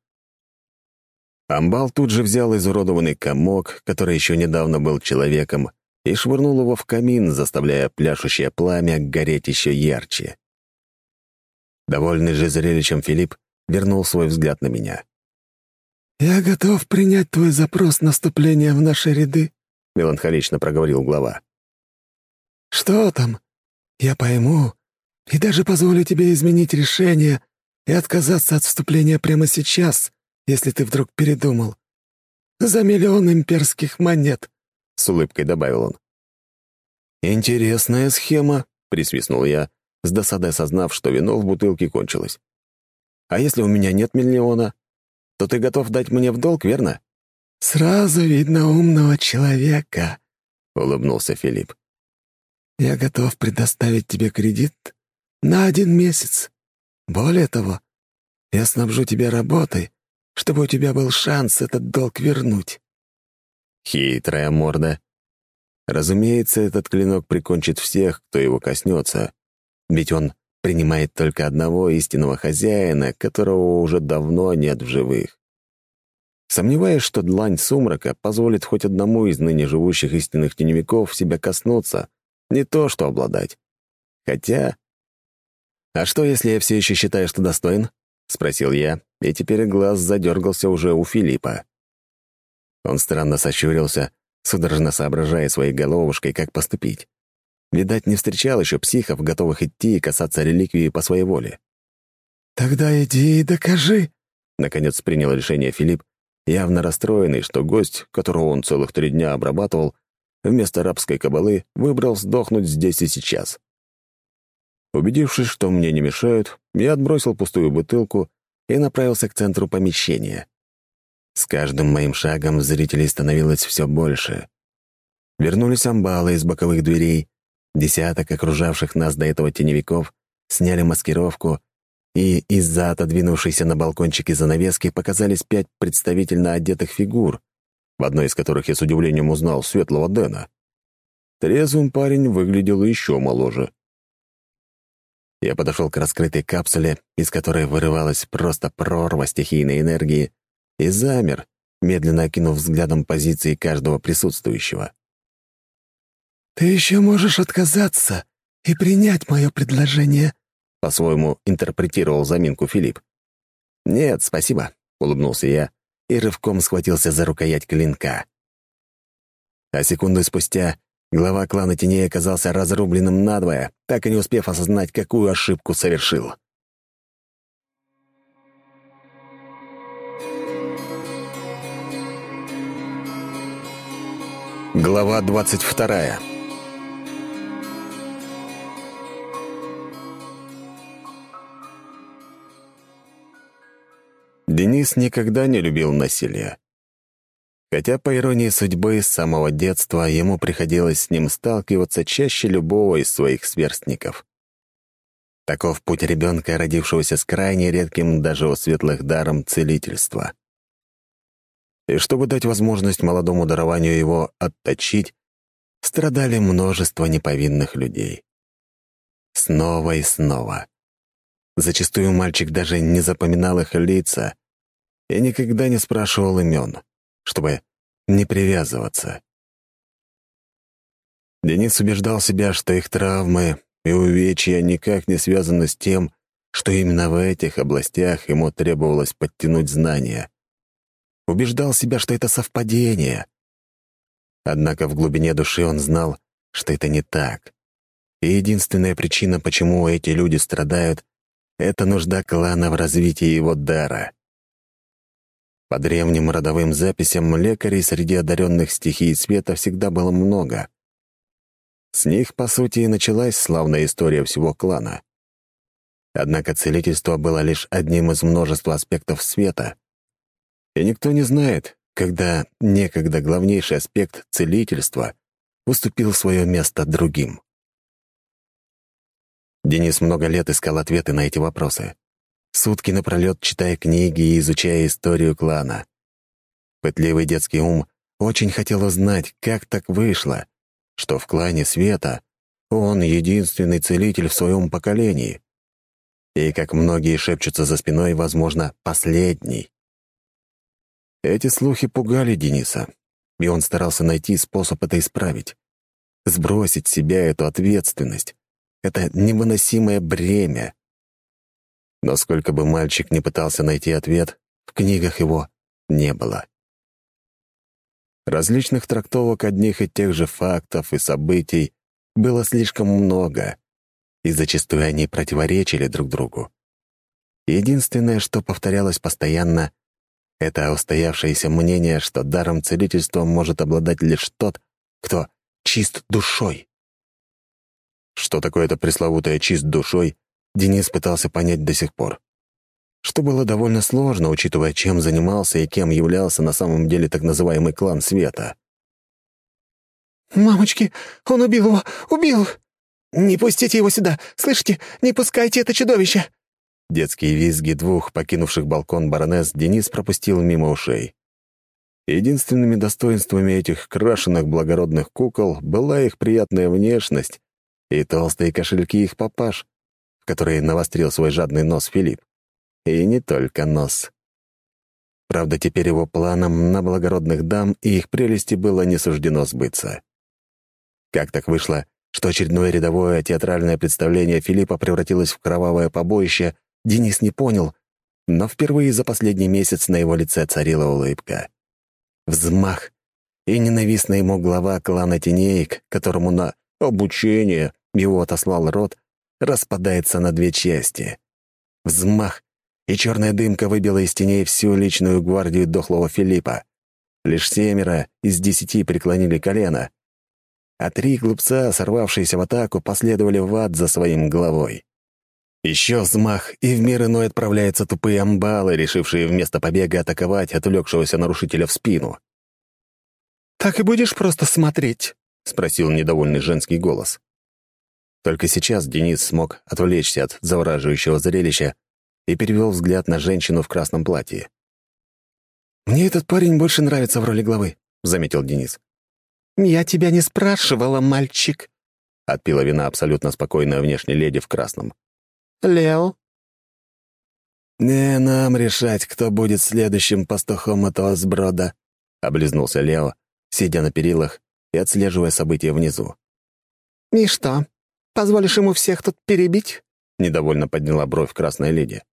[SPEAKER 1] Амбал тут же взял изуродованный комок, который еще недавно был человеком, и швырнул его в камин, заставляя пляшущее пламя гореть еще ярче. Довольный же зрелищем Филипп вернул свой взгляд на меня.
[SPEAKER 3] «Я готов принять твой запрос на вступление в наши ряды», — меланхолично проговорил глава. «Что там? Я пойму и даже позволю тебе изменить решение и отказаться от вступления прямо сейчас, если ты вдруг передумал. За миллион имперских монет», — с улыбкой добавил он.
[SPEAKER 1] «Интересная схема», — присвистнул я, с досадой осознав, что вино в бутылке кончилось. «А если у меня нет миллиона, то ты готов дать мне в долг, верно?»
[SPEAKER 3] «Сразу видно умного человека», — улыбнулся Филипп. «Я готов предоставить тебе кредит на один месяц. Более того, я снабжу тебя работой, чтобы у тебя был шанс этот долг вернуть».
[SPEAKER 1] Хитрая морда. Разумеется, этот клинок прикончит всех, кто его коснется. Ведь он принимает только одного истинного хозяина, которого уже давно нет в живых. Сомневаюсь, что длань сумрака позволит хоть одному из ныне живущих истинных теневиков себя коснуться, не то что обладать. Хотя... «А что, если я все еще считаю, что достоин?» — спросил я, и теперь глаз задергался уже у Филиппа. Он странно сощурился, судорожно соображая своей головушкой, как поступить. Видать, не встречал еще психов, готовых идти и касаться реликвии по своей воле.
[SPEAKER 3] «Тогда иди и докажи», —
[SPEAKER 1] наконец принял решение Филипп, явно расстроенный, что гость, которого он целых три дня обрабатывал, вместо рабской кабалы выбрал сдохнуть здесь и сейчас. Убедившись, что мне не мешают, я отбросил пустую бутылку и направился к центру помещения. С каждым моим шагом зрителей становилось все больше. Вернулись амбалы из боковых дверей, Десяток окружавших нас до этого теневиков сняли маскировку, и из-за отодвинувшейся на балкончике занавески показались пять представительно одетых фигур, в одной из которых я с удивлением узнал светлого Дэна. Трезвым парень выглядел еще моложе. Я подошел к раскрытой капсуле, из которой вырывалась просто прорва стихийной энергии, и замер, медленно окинув взглядом позиции каждого присутствующего.
[SPEAKER 3] «Ты еще можешь отказаться и принять мое предложение», —
[SPEAKER 1] по-своему интерпретировал заминку Филипп. «Нет, спасибо», — улыбнулся я и рывком схватился за рукоять клинка. А секунду спустя глава клана теней оказался разрубленным надвое, так и не успев осознать, какую ошибку совершил. Глава 22 Денис никогда не любил насилие. Хотя, по иронии судьбы, с самого детства ему приходилось с ним сталкиваться чаще любого из своих сверстников. Таков путь ребенка, родившегося с крайне редким даже у светлых даром целительства. И чтобы дать возможность молодому дарованию его отточить, страдали множество неповинных людей. Снова и снова. Зачастую мальчик даже не запоминал их лица, я никогда не спрашивал имен, чтобы не привязываться. Денис убеждал себя, что их травмы и увечья никак не связаны с тем, что именно в этих областях ему требовалось подтянуть знания. Убеждал себя, что это совпадение. Однако в глубине души он знал, что это не так. И единственная причина, почему эти люди страдают, — это нужда клана в развитии его дара. По древним родовым записям лекарей среди одаренных стихий света всегда было много. С них, по сути, и началась славная история всего клана. Однако целительство было лишь одним из множества аспектов света. И никто не знает, когда некогда главнейший аспект целительства уступил свое место другим. Денис много лет искал ответы на эти вопросы. Сутки напролет читая книги и изучая историю клана. Пытливый детский ум очень хотел узнать, как так вышло, что в клане Света он единственный целитель в своем поколении. И, как многие шепчутся за спиной, возможно, последний. Эти слухи пугали Дениса, и он старался найти способ это исправить. Сбросить себя эту ответственность, это невыносимое бремя. Но сколько бы мальчик не пытался найти ответ, в книгах его не было. Различных трактовок одних и тех же фактов и событий было слишком много, и зачастую они противоречили друг другу. Единственное, что повторялось постоянно, это устоявшееся мнение, что даром целительства может обладать лишь тот, кто чист душой. Что такое это пресловутое «чист душой», Денис пытался понять до сих пор. Что было довольно сложно, учитывая, чем занимался и кем являлся на самом деле так называемый клан Света.
[SPEAKER 2] «Мамочки, он убил его! Убил! Не пустите его сюда! Слышите? Не пускайте это чудовище!»
[SPEAKER 1] Детские визги двух, покинувших балкон баронесс, Денис пропустил мимо ушей. Единственными достоинствами этих крашеных благородных кукол была их приятная внешность и толстые кошельки их папаш, в которые навострил свой жадный нос Филипп. И не только нос. Правда, теперь его планам на благородных дам и их прелести было не суждено сбыться. Как так вышло, что очередное рядовое театральное представление Филиппа превратилось в кровавое побоище, Денис не понял, но впервые за последний месяц на его лице царила улыбка. Взмах, и ненавистная ему глава клана теней, которому на обучение его отослал рот, распадается на две части. Взмах, и черная дымка выбила из теней всю личную гвардию дохлого Филиппа. Лишь семеро из десяти преклонили колено, а три глупца, сорвавшиеся в атаку, последовали в ад за своим главой. Еще взмах, и в мир иной отправляются тупые амбалы, решившие вместо побега атаковать отвлекшегося нарушителя в спину.
[SPEAKER 2] «Так и будешь просто смотреть?» — спросил недовольный женский голос.
[SPEAKER 1] Только сейчас Денис смог отвлечься от завораживающего зрелища и перевел взгляд на женщину в красном платье.
[SPEAKER 2] «Мне этот парень больше нравится в роли главы», — заметил Денис. «Я тебя не спрашивала, мальчик», — отпила вина абсолютно спокойная внешняя леди в красном. Лео?»
[SPEAKER 3] «Не нам решать, кто будет следующим пастухом этого сброда», — облизнулся Лео, сидя на перилах и отслеживая события внизу.
[SPEAKER 2] «И что, позволишь ему всех тут перебить?»
[SPEAKER 1] — недовольно подняла бровь красная леди.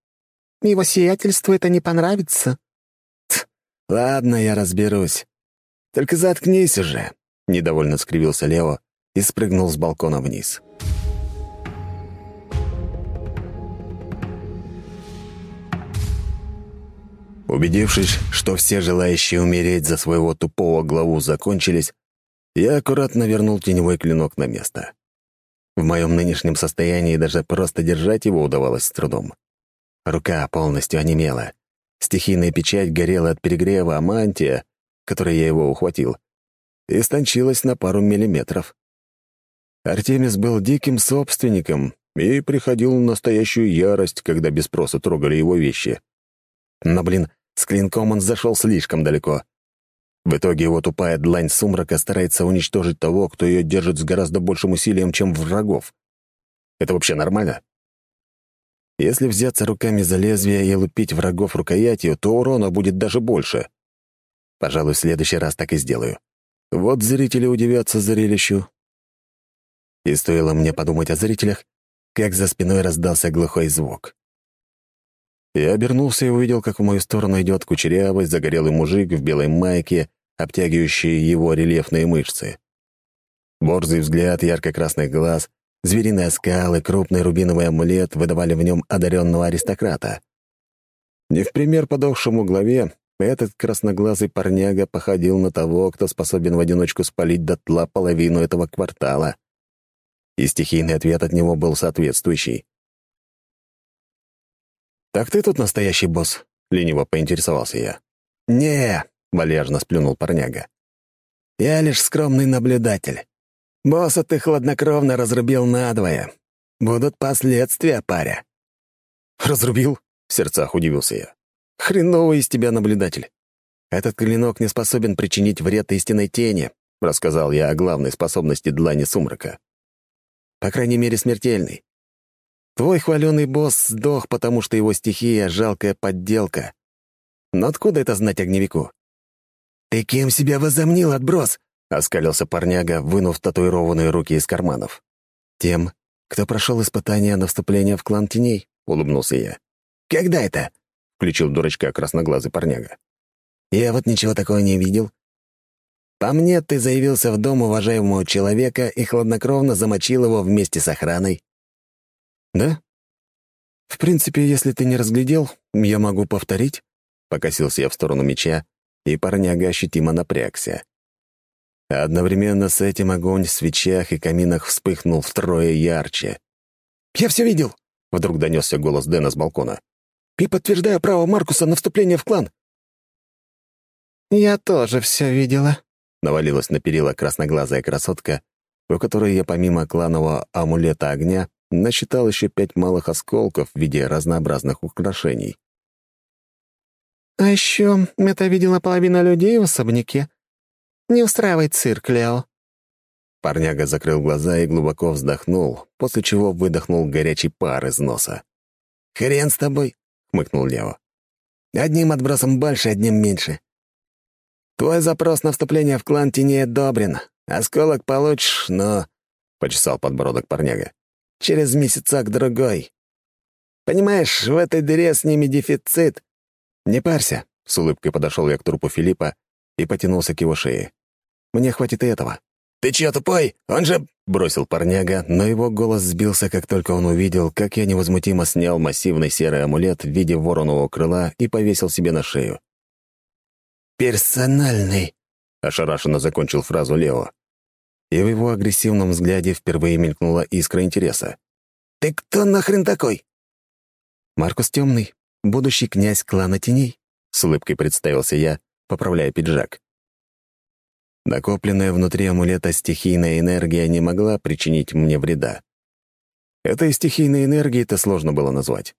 [SPEAKER 2] «Его сиятельству это не понравится».
[SPEAKER 3] «Ладно, я разберусь. Только заткнись уже», — недовольно скривился Лео и спрыгнул с балкона вниз.
[SPEAKER 1] Убедившись, что все желающие умереть за своего тупого главу закончились, я аккуратно вернул теневой клинок на место. В моем нынешнем состоянии даже просто держать его удавалось с трудом. Рука полностью онемела. Стихийная печать горела от перегрева, а мантия, которой я его ухватил, истончилась на пару миллиметров. Артемис был диким собственником и приходил в настоящую ярость, когда без спроса трогали его вещи. Но, блин, с клинком он зашел слишком далеко. В итоге его тупая длань сумрака старается уничтожить того, кто ее держит с гораздо большим усилием, чем врагов. Это вообще нормально? Если взяться руками за лезвие и лупить врагов рукоятью, то урона будет даже больше. Пожалуй, в следующий раз так и сделаю. Вот зрители удивятся зрелищу. И стоило мне подумать о зрителях, как за спиной раздался глухой звук. Я обернулся и увидел, как в мою сторону идет кучерявый, загорелый мужик в белой майке, обтягивающий его рельефные мышцы. Борзый взгляд ярко-красных глаз, звериный оскал и крупный рубиновый амулет выдавали в нем одаренного аристократа. Не в пример подохшему главе, Этот красноглазый парняга походил на того, кто способен в одиночку спалить дотла половину этого квартала. И стихийный ответ от него был соответствующий. «Так ты тут настоящий босс?» — лениво поинтересовался я.
[SPEAKER 3] «Не», —
[SPEAKER 1] вальяжно сплюнул парняга.
[SPEAKER 3] «Я лишь скромный наблюдатель. Босса ты хладнокровно разрубил надвое. Будут последствия, паря».
[SPEAKER 1] «Разрубил?» — в сердцах удивился я. «Хреновый из тебя наблюдатель. Этот клинок не способен причинить вред истинной тени», — рассказал я о главной способности длани сумрака. «По крайней мере, смертельный. Твой хваленый босс сдох, потому что его стихия — жалкая подделка. Но откуда это знать огневику?»
[SPEAKER 3] «Ты кем себя возомнил, отброс?»
[SPEAKER 1] — оскалился парняга, вынув татуированные руки из карманов. «Тем, кто прошел испытание на вступление в клан теней», — улыбнулся я.
[SPEAKER 3] «Когда это?»
[SPEAKER 1] — включил дурачка красноглазый парняга.
[SPEAKER 3] «Я вот ничего такого не видел. По мне, ты заявился в дом уважаемого человека и хладнокровно замочил его вместе с охраной.
[SPEAKER 1] «Да? В принципе, если ты не разглядел, я могу повторить». Покосился я в сторону меча, и парняга ощутимо напрягся. Одновременно с этим огонь в свечах и каминах вспыхнул втрое ярче.
[SPEAKER 3] «Я все видел!»
[SPEAKER 1] — вдруг донесся голос Дэна с балкона.
[SPEAKER 3] «И подтверждаю право Маркуса на вступление в клан!»
[SPEAKER 2] «Я тоже все видела», —
[SPEAKER 1] навалилась на перила красноглазая красотка, у которой я помимо кланового амулета огня насчитал еще пять малых осколков в виде разнообразных украшений.
[SPEAKER 2] «А еще это видела половина людей в особняке. Не устраивай цирк, Лео».
[SPEAKER 1] Парняга закрыл глаза и глубоко вздохнул, после чего выдохнул горячий пар из носа.
[SPEAKER 3] «Хрен с тобой», — хмыкнул Лео. «Одним отбросом больше, одним меньше. Твой запрос на вступление в клан теней одобрен. Осколок получишь, но...» — почесал подбородок парняга через месяцок-другой. Понимаешь, в этой дыре с ними дефицит.
[SPEAKER 1] Не парься, — с улыбкой подошел я к трупу Филиппа и потянулся к его шее. Мне хватит и этого.
[SPEAKER 3] «Ты чё, тупой? Он же...» — бросил парняга, но его голос сбился, как только он увидел, как я невозмутимо снял массивный серый амулет в виде воронового крыла и повесил себе на шею. «Персональный», —
[SPEAKER 1] ошарашенно закончил фразу Лео и в его агрессивном взгляде впервые мелькнула искра интереса.
[SPEAKER 3] «Ты кто нахрен такой?»
[SPEAKER 1] «Маркус Темный, будущий князь клана Теней», — с улыбкой представился я, поправляя пиджак. Накопленная внутри амулета стихийная энергия не могла причинить мне вреда. Этой стихийной энергией-то сложно было назвать.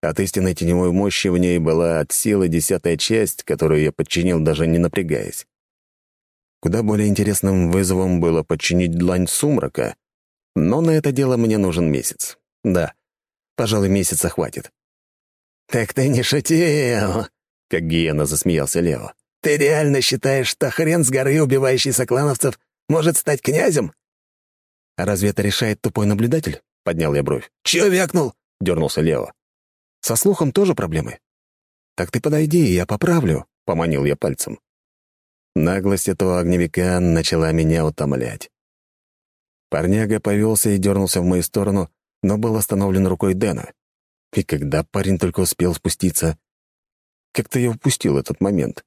[SPEAKER 1] От истинной теневой мощи в ней была от силы десятая часть, которую я подчинил, даже не напрягаясь. Куда более интересным вызовом было подчинить длань сумрака, но на это дело мне нужен месяц. Да, пожалуй, месяца хватит.
[SPEAKER 3] «Так ты не шутил!»
[SPEAKER 1] — как гиена засмеялся Лео.
[SPEAKER 3] «Ты реально считаешь, что хрен с горы, убивающий соклановцев, может стать князем?»
[SPEAKER 1] «А разве это решает тупой наблюдатель?» — поднял я бровь.
[SPEAKER 3] «Чего вякнул?»
[SPEAKER 1] — дернулся Лео. «Со слухом тоже проблемы». «Так ты подойди, я поправлю», — поманил я пальцем. Наглость этого огневика начала меня утомлять. Парняга повелся и дернулся в мою сторону, но был остановлен рукой Дэна. И когда парень только успел спуститься, как-то я упустил этот момент.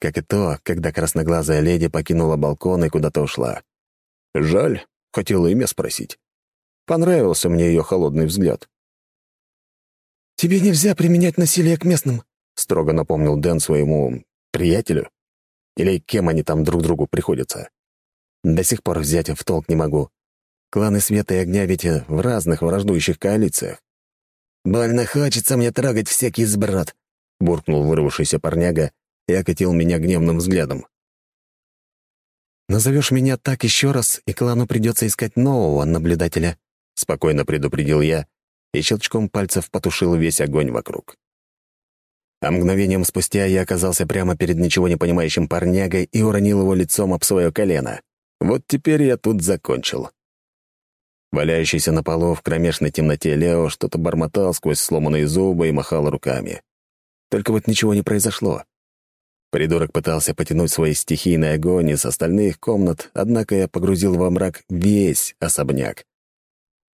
[SPEAKER 1] Как и то, когда красноглазая леди покинула балкон и куда-то ушла. Жаль, хотел имя спросить. Понравился мне ее холодный взгляд.
[SPEAKER 2] «Тебе нельзя применять насилие к местным», —
[SPEAKER 1] строго напомнил Дэн своему приятелю. Или кем они там друг другу приходятся. До сих пор взять в толк не могу. Кланы Света и Огня ведь в разных враждующих коалициях.
[SPEAKER 3] «Больно хочется мне трогать всякий сброд», —
[SPEAKER 1] буркнул вырвавшийся парняга и окатил меня гневным взглядом. «Назовешь меня так еще раз, и клану придется искать нового наблюдателя», — спокойно предупредил я и щелчком пальцев потушил весь огонь вокруг. А мгновением спустя я оказался прямо перед ничего не понимающим парнягой и уронил его лицом об свое колено. Вот теперь я тут закончил. Валяющийся на полу в кромешной темноте Лео что-то бормотал сквозь сломанные зубы и махал руками. Только вот ничего не произошло. Придурок пытался потянуть свои стихийные огонь из остальных комнат, однако я погрузил во мрак весь особняк.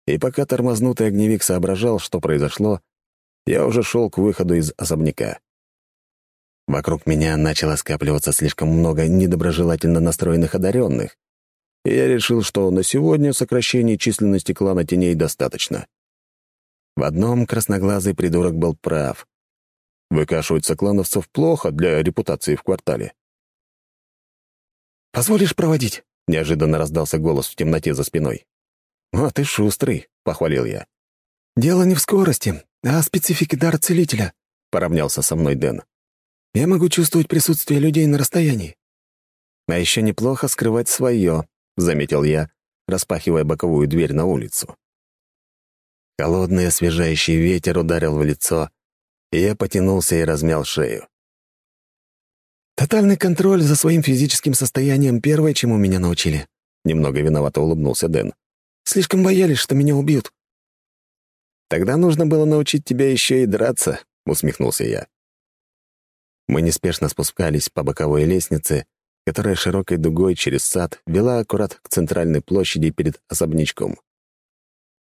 [SPEAKER 1] И пока тормознутый огневик соображал, что произошло, я уже шел к выходу из особняка. Вокруг меня начало скапливаться слишком много недоброжелательно настроенных одаренных, и я решил, что на сегодня сокращение численности клана теней достаточно. В одном красноглазый придурок был прав. Выкашивать соклановцев плохо для репутации в квартале.
[SPEAKER 2] «Позволишь проводить?»
[SPEAKER 1] — неожиданно раздался голос в темноте за спиной. «А ты шустрый», — похвалил я.
[SPEAKER 2] «Дело не в скорости, а в специфике дара целителя», —
[SPEAKER 1] поравнялся со мной Дэн.
[SPEAKER 2] «Я могу чувствовать присутствие людей на расстоянии».
[SPEAKER 1] «А еще неплохо скрывать свое», — заметил я, распахивая боковую дверь на улицу. Холодный освежающий ветер ударил в лицо, и я потянулся и размял шею.
[SPEAKER 2] «Тотальный контроль за своим физическим состоянием — первое, чему меня научили», — немного виновато улыбнулся Дэн. «Слишком боялись, что меня убьют».
[SPEAKER 1] «Тогда нужно было научить тебя еще и драться», — усмехнулся я. Мы неспешно спускались по боковой лестнице, которая широкой дугой через сад вела аккурат к центральной площади перед особнячком.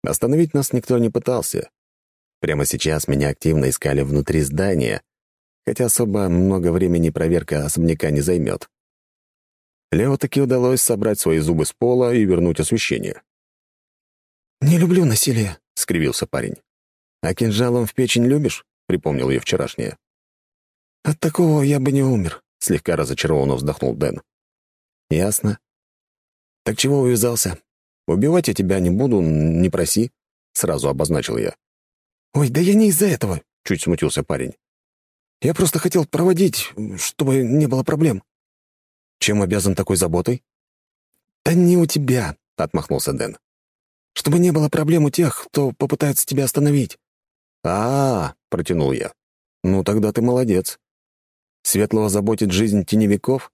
[SPEAKER 1] Остановить нас никто не пытался. Прямо сейчас меня активно искали внутри здания, хотя особо много времени проверка особняка не займет. Лео таки удалось собрать свои зубы с пола и вернуть освещение.
[SPEAKER 2] «Не люблю насилие», — скривился парень.
[SPEAKER 1] «А кинжалом в печень любишь?» — припомнил я вчерашнее.
[SPEAKER 2] «От такого я бы не умер», —
[SPEAKER 1] слегка разочарованно вздохнул Дэн. «Ясно. Так чего увязался? Убивать я тебя не буду, не проси», — сразу обозначил я.
[SPEAKER 2] «Ой, да я не из-за этого», —
[SPEAKER 1] чуть смутился парень.
[SPEAKER 2] «Я просто хотел проводить, чтобы не было проблем».
[SPEAKER 1] «Чем обязан такой заботой?»
[SPEAKER 2] «Да не у тебя», — отмахнулся Дэн. «Чтобы не было проблем у тех, кто попытается тебя остановить».
[SPEAKER 1] «А-а-а», — протянул я. «Ну, тогда ты молодец. Светлого заботит жизнь теневиков?»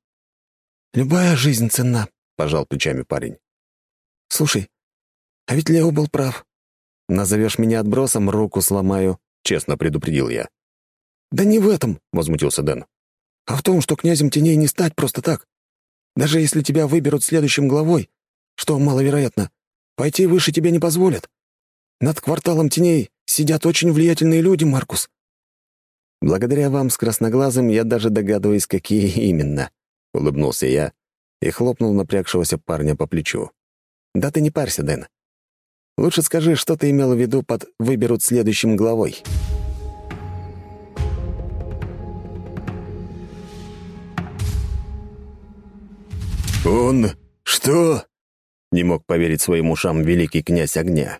[SPEAKER 2] «Любая жизнь ценна», —
[SPEAKER 1] пожал плечами парень.
[SPEAKER 2] «Слушай, а ведь Лео был прав.
[SPEAKER 1] Назовешь меня отбросом, руку сломаю», — честно предупредил я.
[SPEAKER 2] «Да не в этом», —
[SPEAKER 1] возмутился Дэн.
[SPEAKER 2] «А в том, что князем теней не стать просто так. Даже если тебя выберут следующим главой, что маловероятно, пойти выше тебе не позволят. Над кварталом теней сидят очень влиятельные люди, Маркус».
[SPEAKER 1] «Благодаря вам с красноглазым я даже догадываюсь, какие именно», — улыбнулся я и хлопнул напрягшегося парня по плечу. «Да ты не парься, Дэн. Лучше скажи, что ты имел в виду под «выберут следующим главой».
[SPEAKER 3] «Он... что?»
[SPEAKER 1] — не мог поверить своим ушам великий князь огня.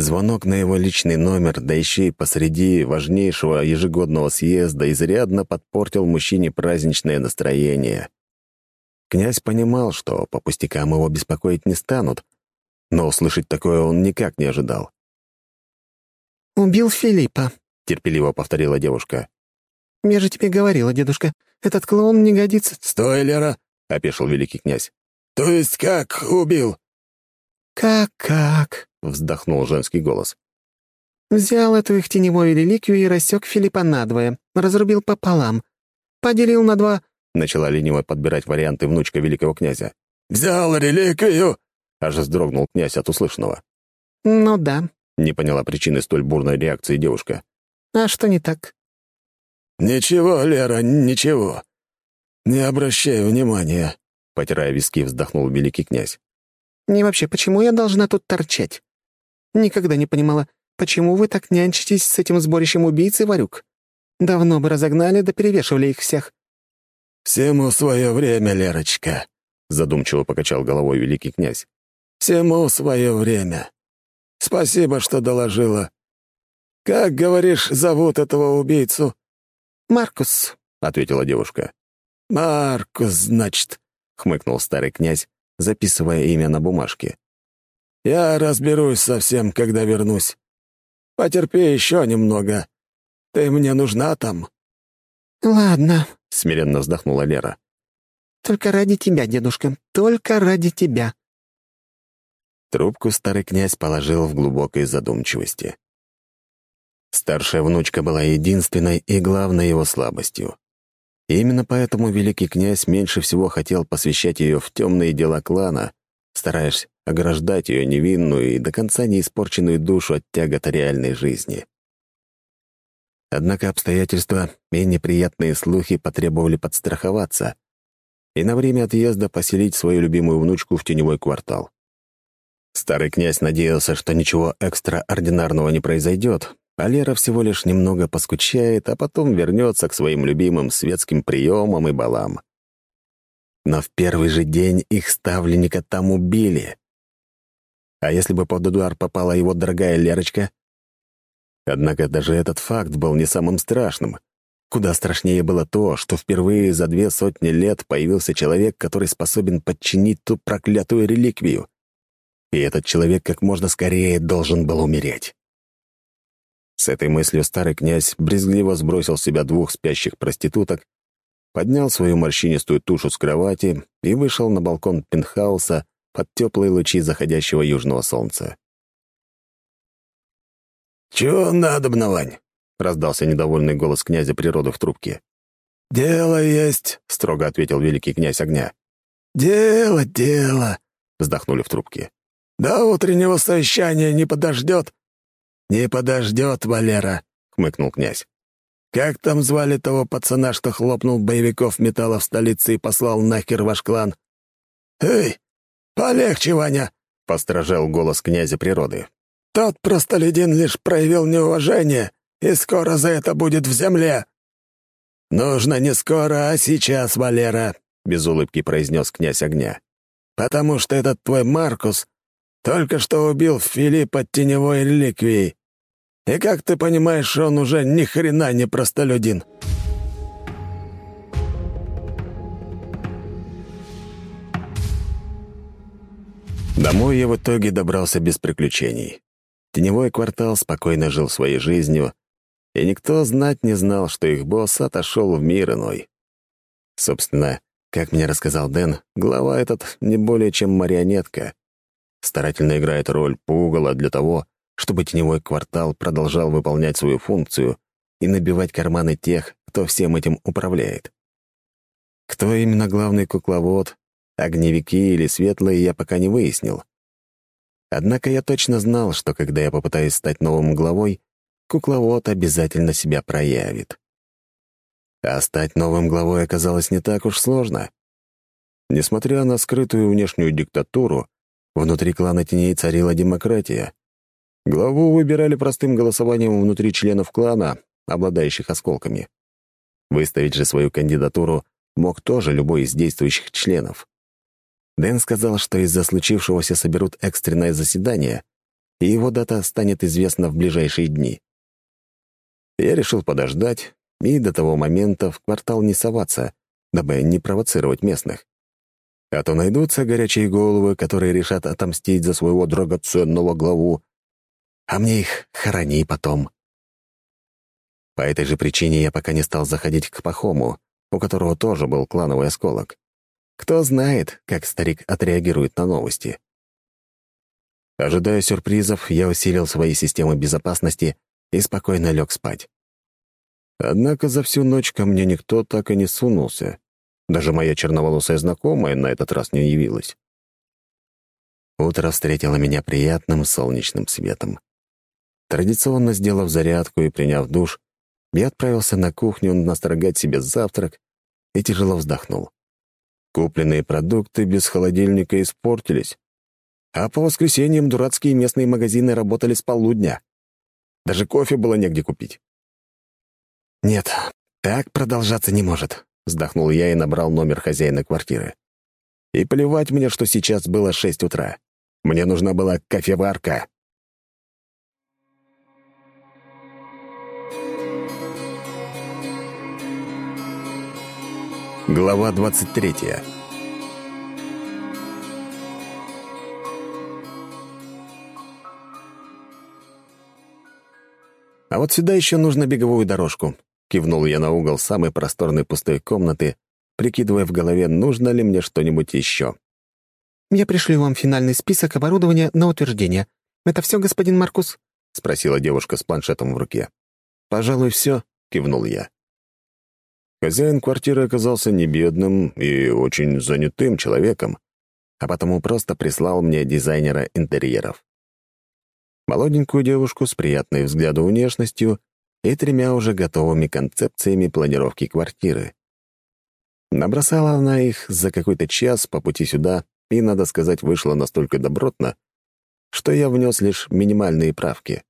[SPEAKER 1] Звонок на его личный номер, да еще и посреди важнейшего ежегодного съезда, изрядно подпортил мужчине праздничное настроение. Князь понимал, что по пустякам его беспокоить не станут, но услышать такое он никак не ожидал.
[SPEAKER 2] «Убил Филиппа», —
[SPEAKER 1] терпеливо повторила девушка.
[SPEAKER 2] «Я же тебе говорила, дедушка, этот клоун не годится».
[SPEAKER 3] «Стой, Лера!»
[SPEAKER 1] — опешил великий князь.
[SPEAKER 3] «То есть как убил?»
[SPEAKER 2] «Как-как?»
[SPEAKER 1] — вздохнул женский голос.
[SPEAKER 2] «Взял эту их теневую реликвию и рассек Филиппа надвое, разрубил пополам, поделил на два...»
[SPEAKER 1] Начала лениво подбирать варианты внучка великого князя.
[SPEAKER 3] «Взял реликвию!»
[SPEAKER 1] Аж вздрогнул князь от услышанного.
[SPEAKER 2] «Ну да», —
[SPEAKER 1] не поняла причины столь бурной реакции девушка.
[SPEAKER 2] «А что не так?»
[SPEAKER 3] «Ничего, Лера, ничего. «Не обращай внимания», — потирая виски, вздохнул великий князь.
[SPEAKER 2] «И вообще, почему я должна тут торчать? Никогда не понимала, почему вы так нянчитесь с этим сборищем убийц и варюк? Давно бы разогнали да перевешивали их всех».
[SPEAKER 3] «Всему свое время, Лерочка», — задумчиво покачал головой великий князь. «Всему свое время. Спасибо, что доложила. Как, говоришь, зовут этого убийцу?»
[SPEAKER 2] «Маркус», —
[SPEAKER 1] ответила девушка.
[SPEAKER 3] «Маркус, значит», — хмыкнул старый князь, записывая имя на бумажке. «Я разберусь со всем, когда вернусь. Потерпи еще немного. Ты мне нужна там».
[SPEAKER 2] «Ладно», —
[SPEAKER 1] смиренно вздохнула Лера.
[SPEAKER 2] «Только ради тебя, дедушка, только ради тебя».
[SPEAKER 1] Трубку старый князь положил в глубокой задумчивости. Старшая внучка была единственной и главной его слабостью. И именно поэтому великий князь меньше всего хотел посвящать ее в темные дела клана, стараясь ограждать ее невинную и до конца не испорченную душу от тягот реальной жизни. Однако обстоятельства и неприятные слухи потребовали подстраховаться и на время отъезда поселить свою любимую внучку в теневой квартал. Старый князь надеялся, что ничего экстраординарного не произойдет, а Лера всего лишь немного поскучает, а потом вернется к своим любимым светским приемам и балам. Но в первый же день их ставленника там убили. А если бы под удар попала его дорогая Лерочка? Однако даже этот факт был не самым страшным. Куда страшнее было то, что впервые за две сотни лет появился человек, который способен подчинить ту проклятую реликвию. И этот человек как можно скорее должен был умереть. С этой мыслью старый князь брезгливо сбросил с себя двух спящих проституток, поднял свою морщинистую тушу с кровати и вышел на балкон пентхауса под теплые лучи заходящего южного солнца.
[SPEAKER 3] «Чего надобно, Вань?»
[SPEAKER 1] — раздался недовольный голос князя природы в трубке.
[SPEAKER 3] «Дело есть», — строго ответил великий князь огня. «Дело, дело», — вздохнули в трубке. «До утреннего совещания не подождет?» «Не подождет, Валера», — хмыкнул князь. «Как там звали того пацана, что хлопнул боевиков металла в столице и послал нахер ваш клан?» «Эй, полегче, Ваня», — постражал голос князя природы. Тот простолюдин лишь проявил неуважение, и скоро за это будет в земле». «Нужно не скоро, а сейчас, Валера», — без улыбки произнес князь огня. «Потому что этот твой Маркус только что убил Филиппа теневой реликвией. И как ты понимаешь, он уже ни хрена не простолюдин».
[SPEAKER 1] Домой я в итоге добрался без приключений. Теневой квартал спокойно жил своей жизнью, и никто знать не знал, что их босс отошел в мир иной. Собственно, как мне рассказал Дэн, глава этот не более чем марионетка. Старательно играет роль пугала для того, чтобы теневой квартал продолжал выполнять свою функцию и набивать карманы тех, кто всем этим управляет. Кто именно главный кукловод, огневики или светлые, я пока не выяснил. Однако я точно знал, что когда я попытаюсь стать новым главой, кукловод обязательно себя проявит. А стать новым главой оказалось не так уж сложно. Несмотря на скрытую внешнюю диктатуру, внутри клана теней царила демократия. Главу выбирали простым голосованием внутри членов клана, обладающих осколками. Выставить же свою кандидатуру мог тоже любой из действующих членов. Дэн сказал, что из-за случившегося соберут экстренное заседание, и его дата станет известна в ближайшие дни. Я решил подождать и до того момента в квартал не соваться, дабы не провоцировать местных. А то найдутся горячие головы, которые решат отомстить за своего драгоценного главу, а мне их хорони потом. По этой же причине я пока не стал заходить к Пахому, у которого тоже был клановый осколок. Кто знает, как старик отреагирует на новости. Ожидая сюрпризов, я усилил свои системы безопасности и спокойно лег спать. Однако за всю ночь ко мне никто так и не сунулся. Даже моя черноволосая знакомая на этот раз не явилась. Утро встретило меня приятным солнечным светом. Традиционно сделав зарядку и приняв душ, я отправился на кухню настрогать себе завтрак и тяжело вздохнул. Купленные продукты без холодильника испортились. А по воскресеньям дурацкие местные магазины работали с полудня. Даже кофе было негде купить. «Нет, так продолжаться не может», — вздохнул я и набрал номер хозяина квартиры. И плевать мне, что сейчас было шесть утра. Мне нужна была кофеварка. Глава 23 «А вот сюда еще нужно беговую дорожку», — кивнул я на угол самой просторной пустой комнаты, прикидывая в голове, нужно ли мне что-нибудь еще.
[SPEAKER 2] «Я пришлю вам финальный список оборудования на утверждение. Это все, господин Маркус?»
[SPEAKER 1] — спросила девушка с планшетом в руке. «Пожалуй, все», — кивнул я. Хозяин квартиры оказался не бедным и очень занятым человеком, а потому просто прислал мне дизайнера интерьеров. Молоденькую девушку с приятной взгляду внешностью и тремя уже готовыми концепциями планировки квартиры. Набросала она их за какой-то час по пути сюда, и, надо сказать, вышла настолько добротно, что я внес лишь минимальные правки.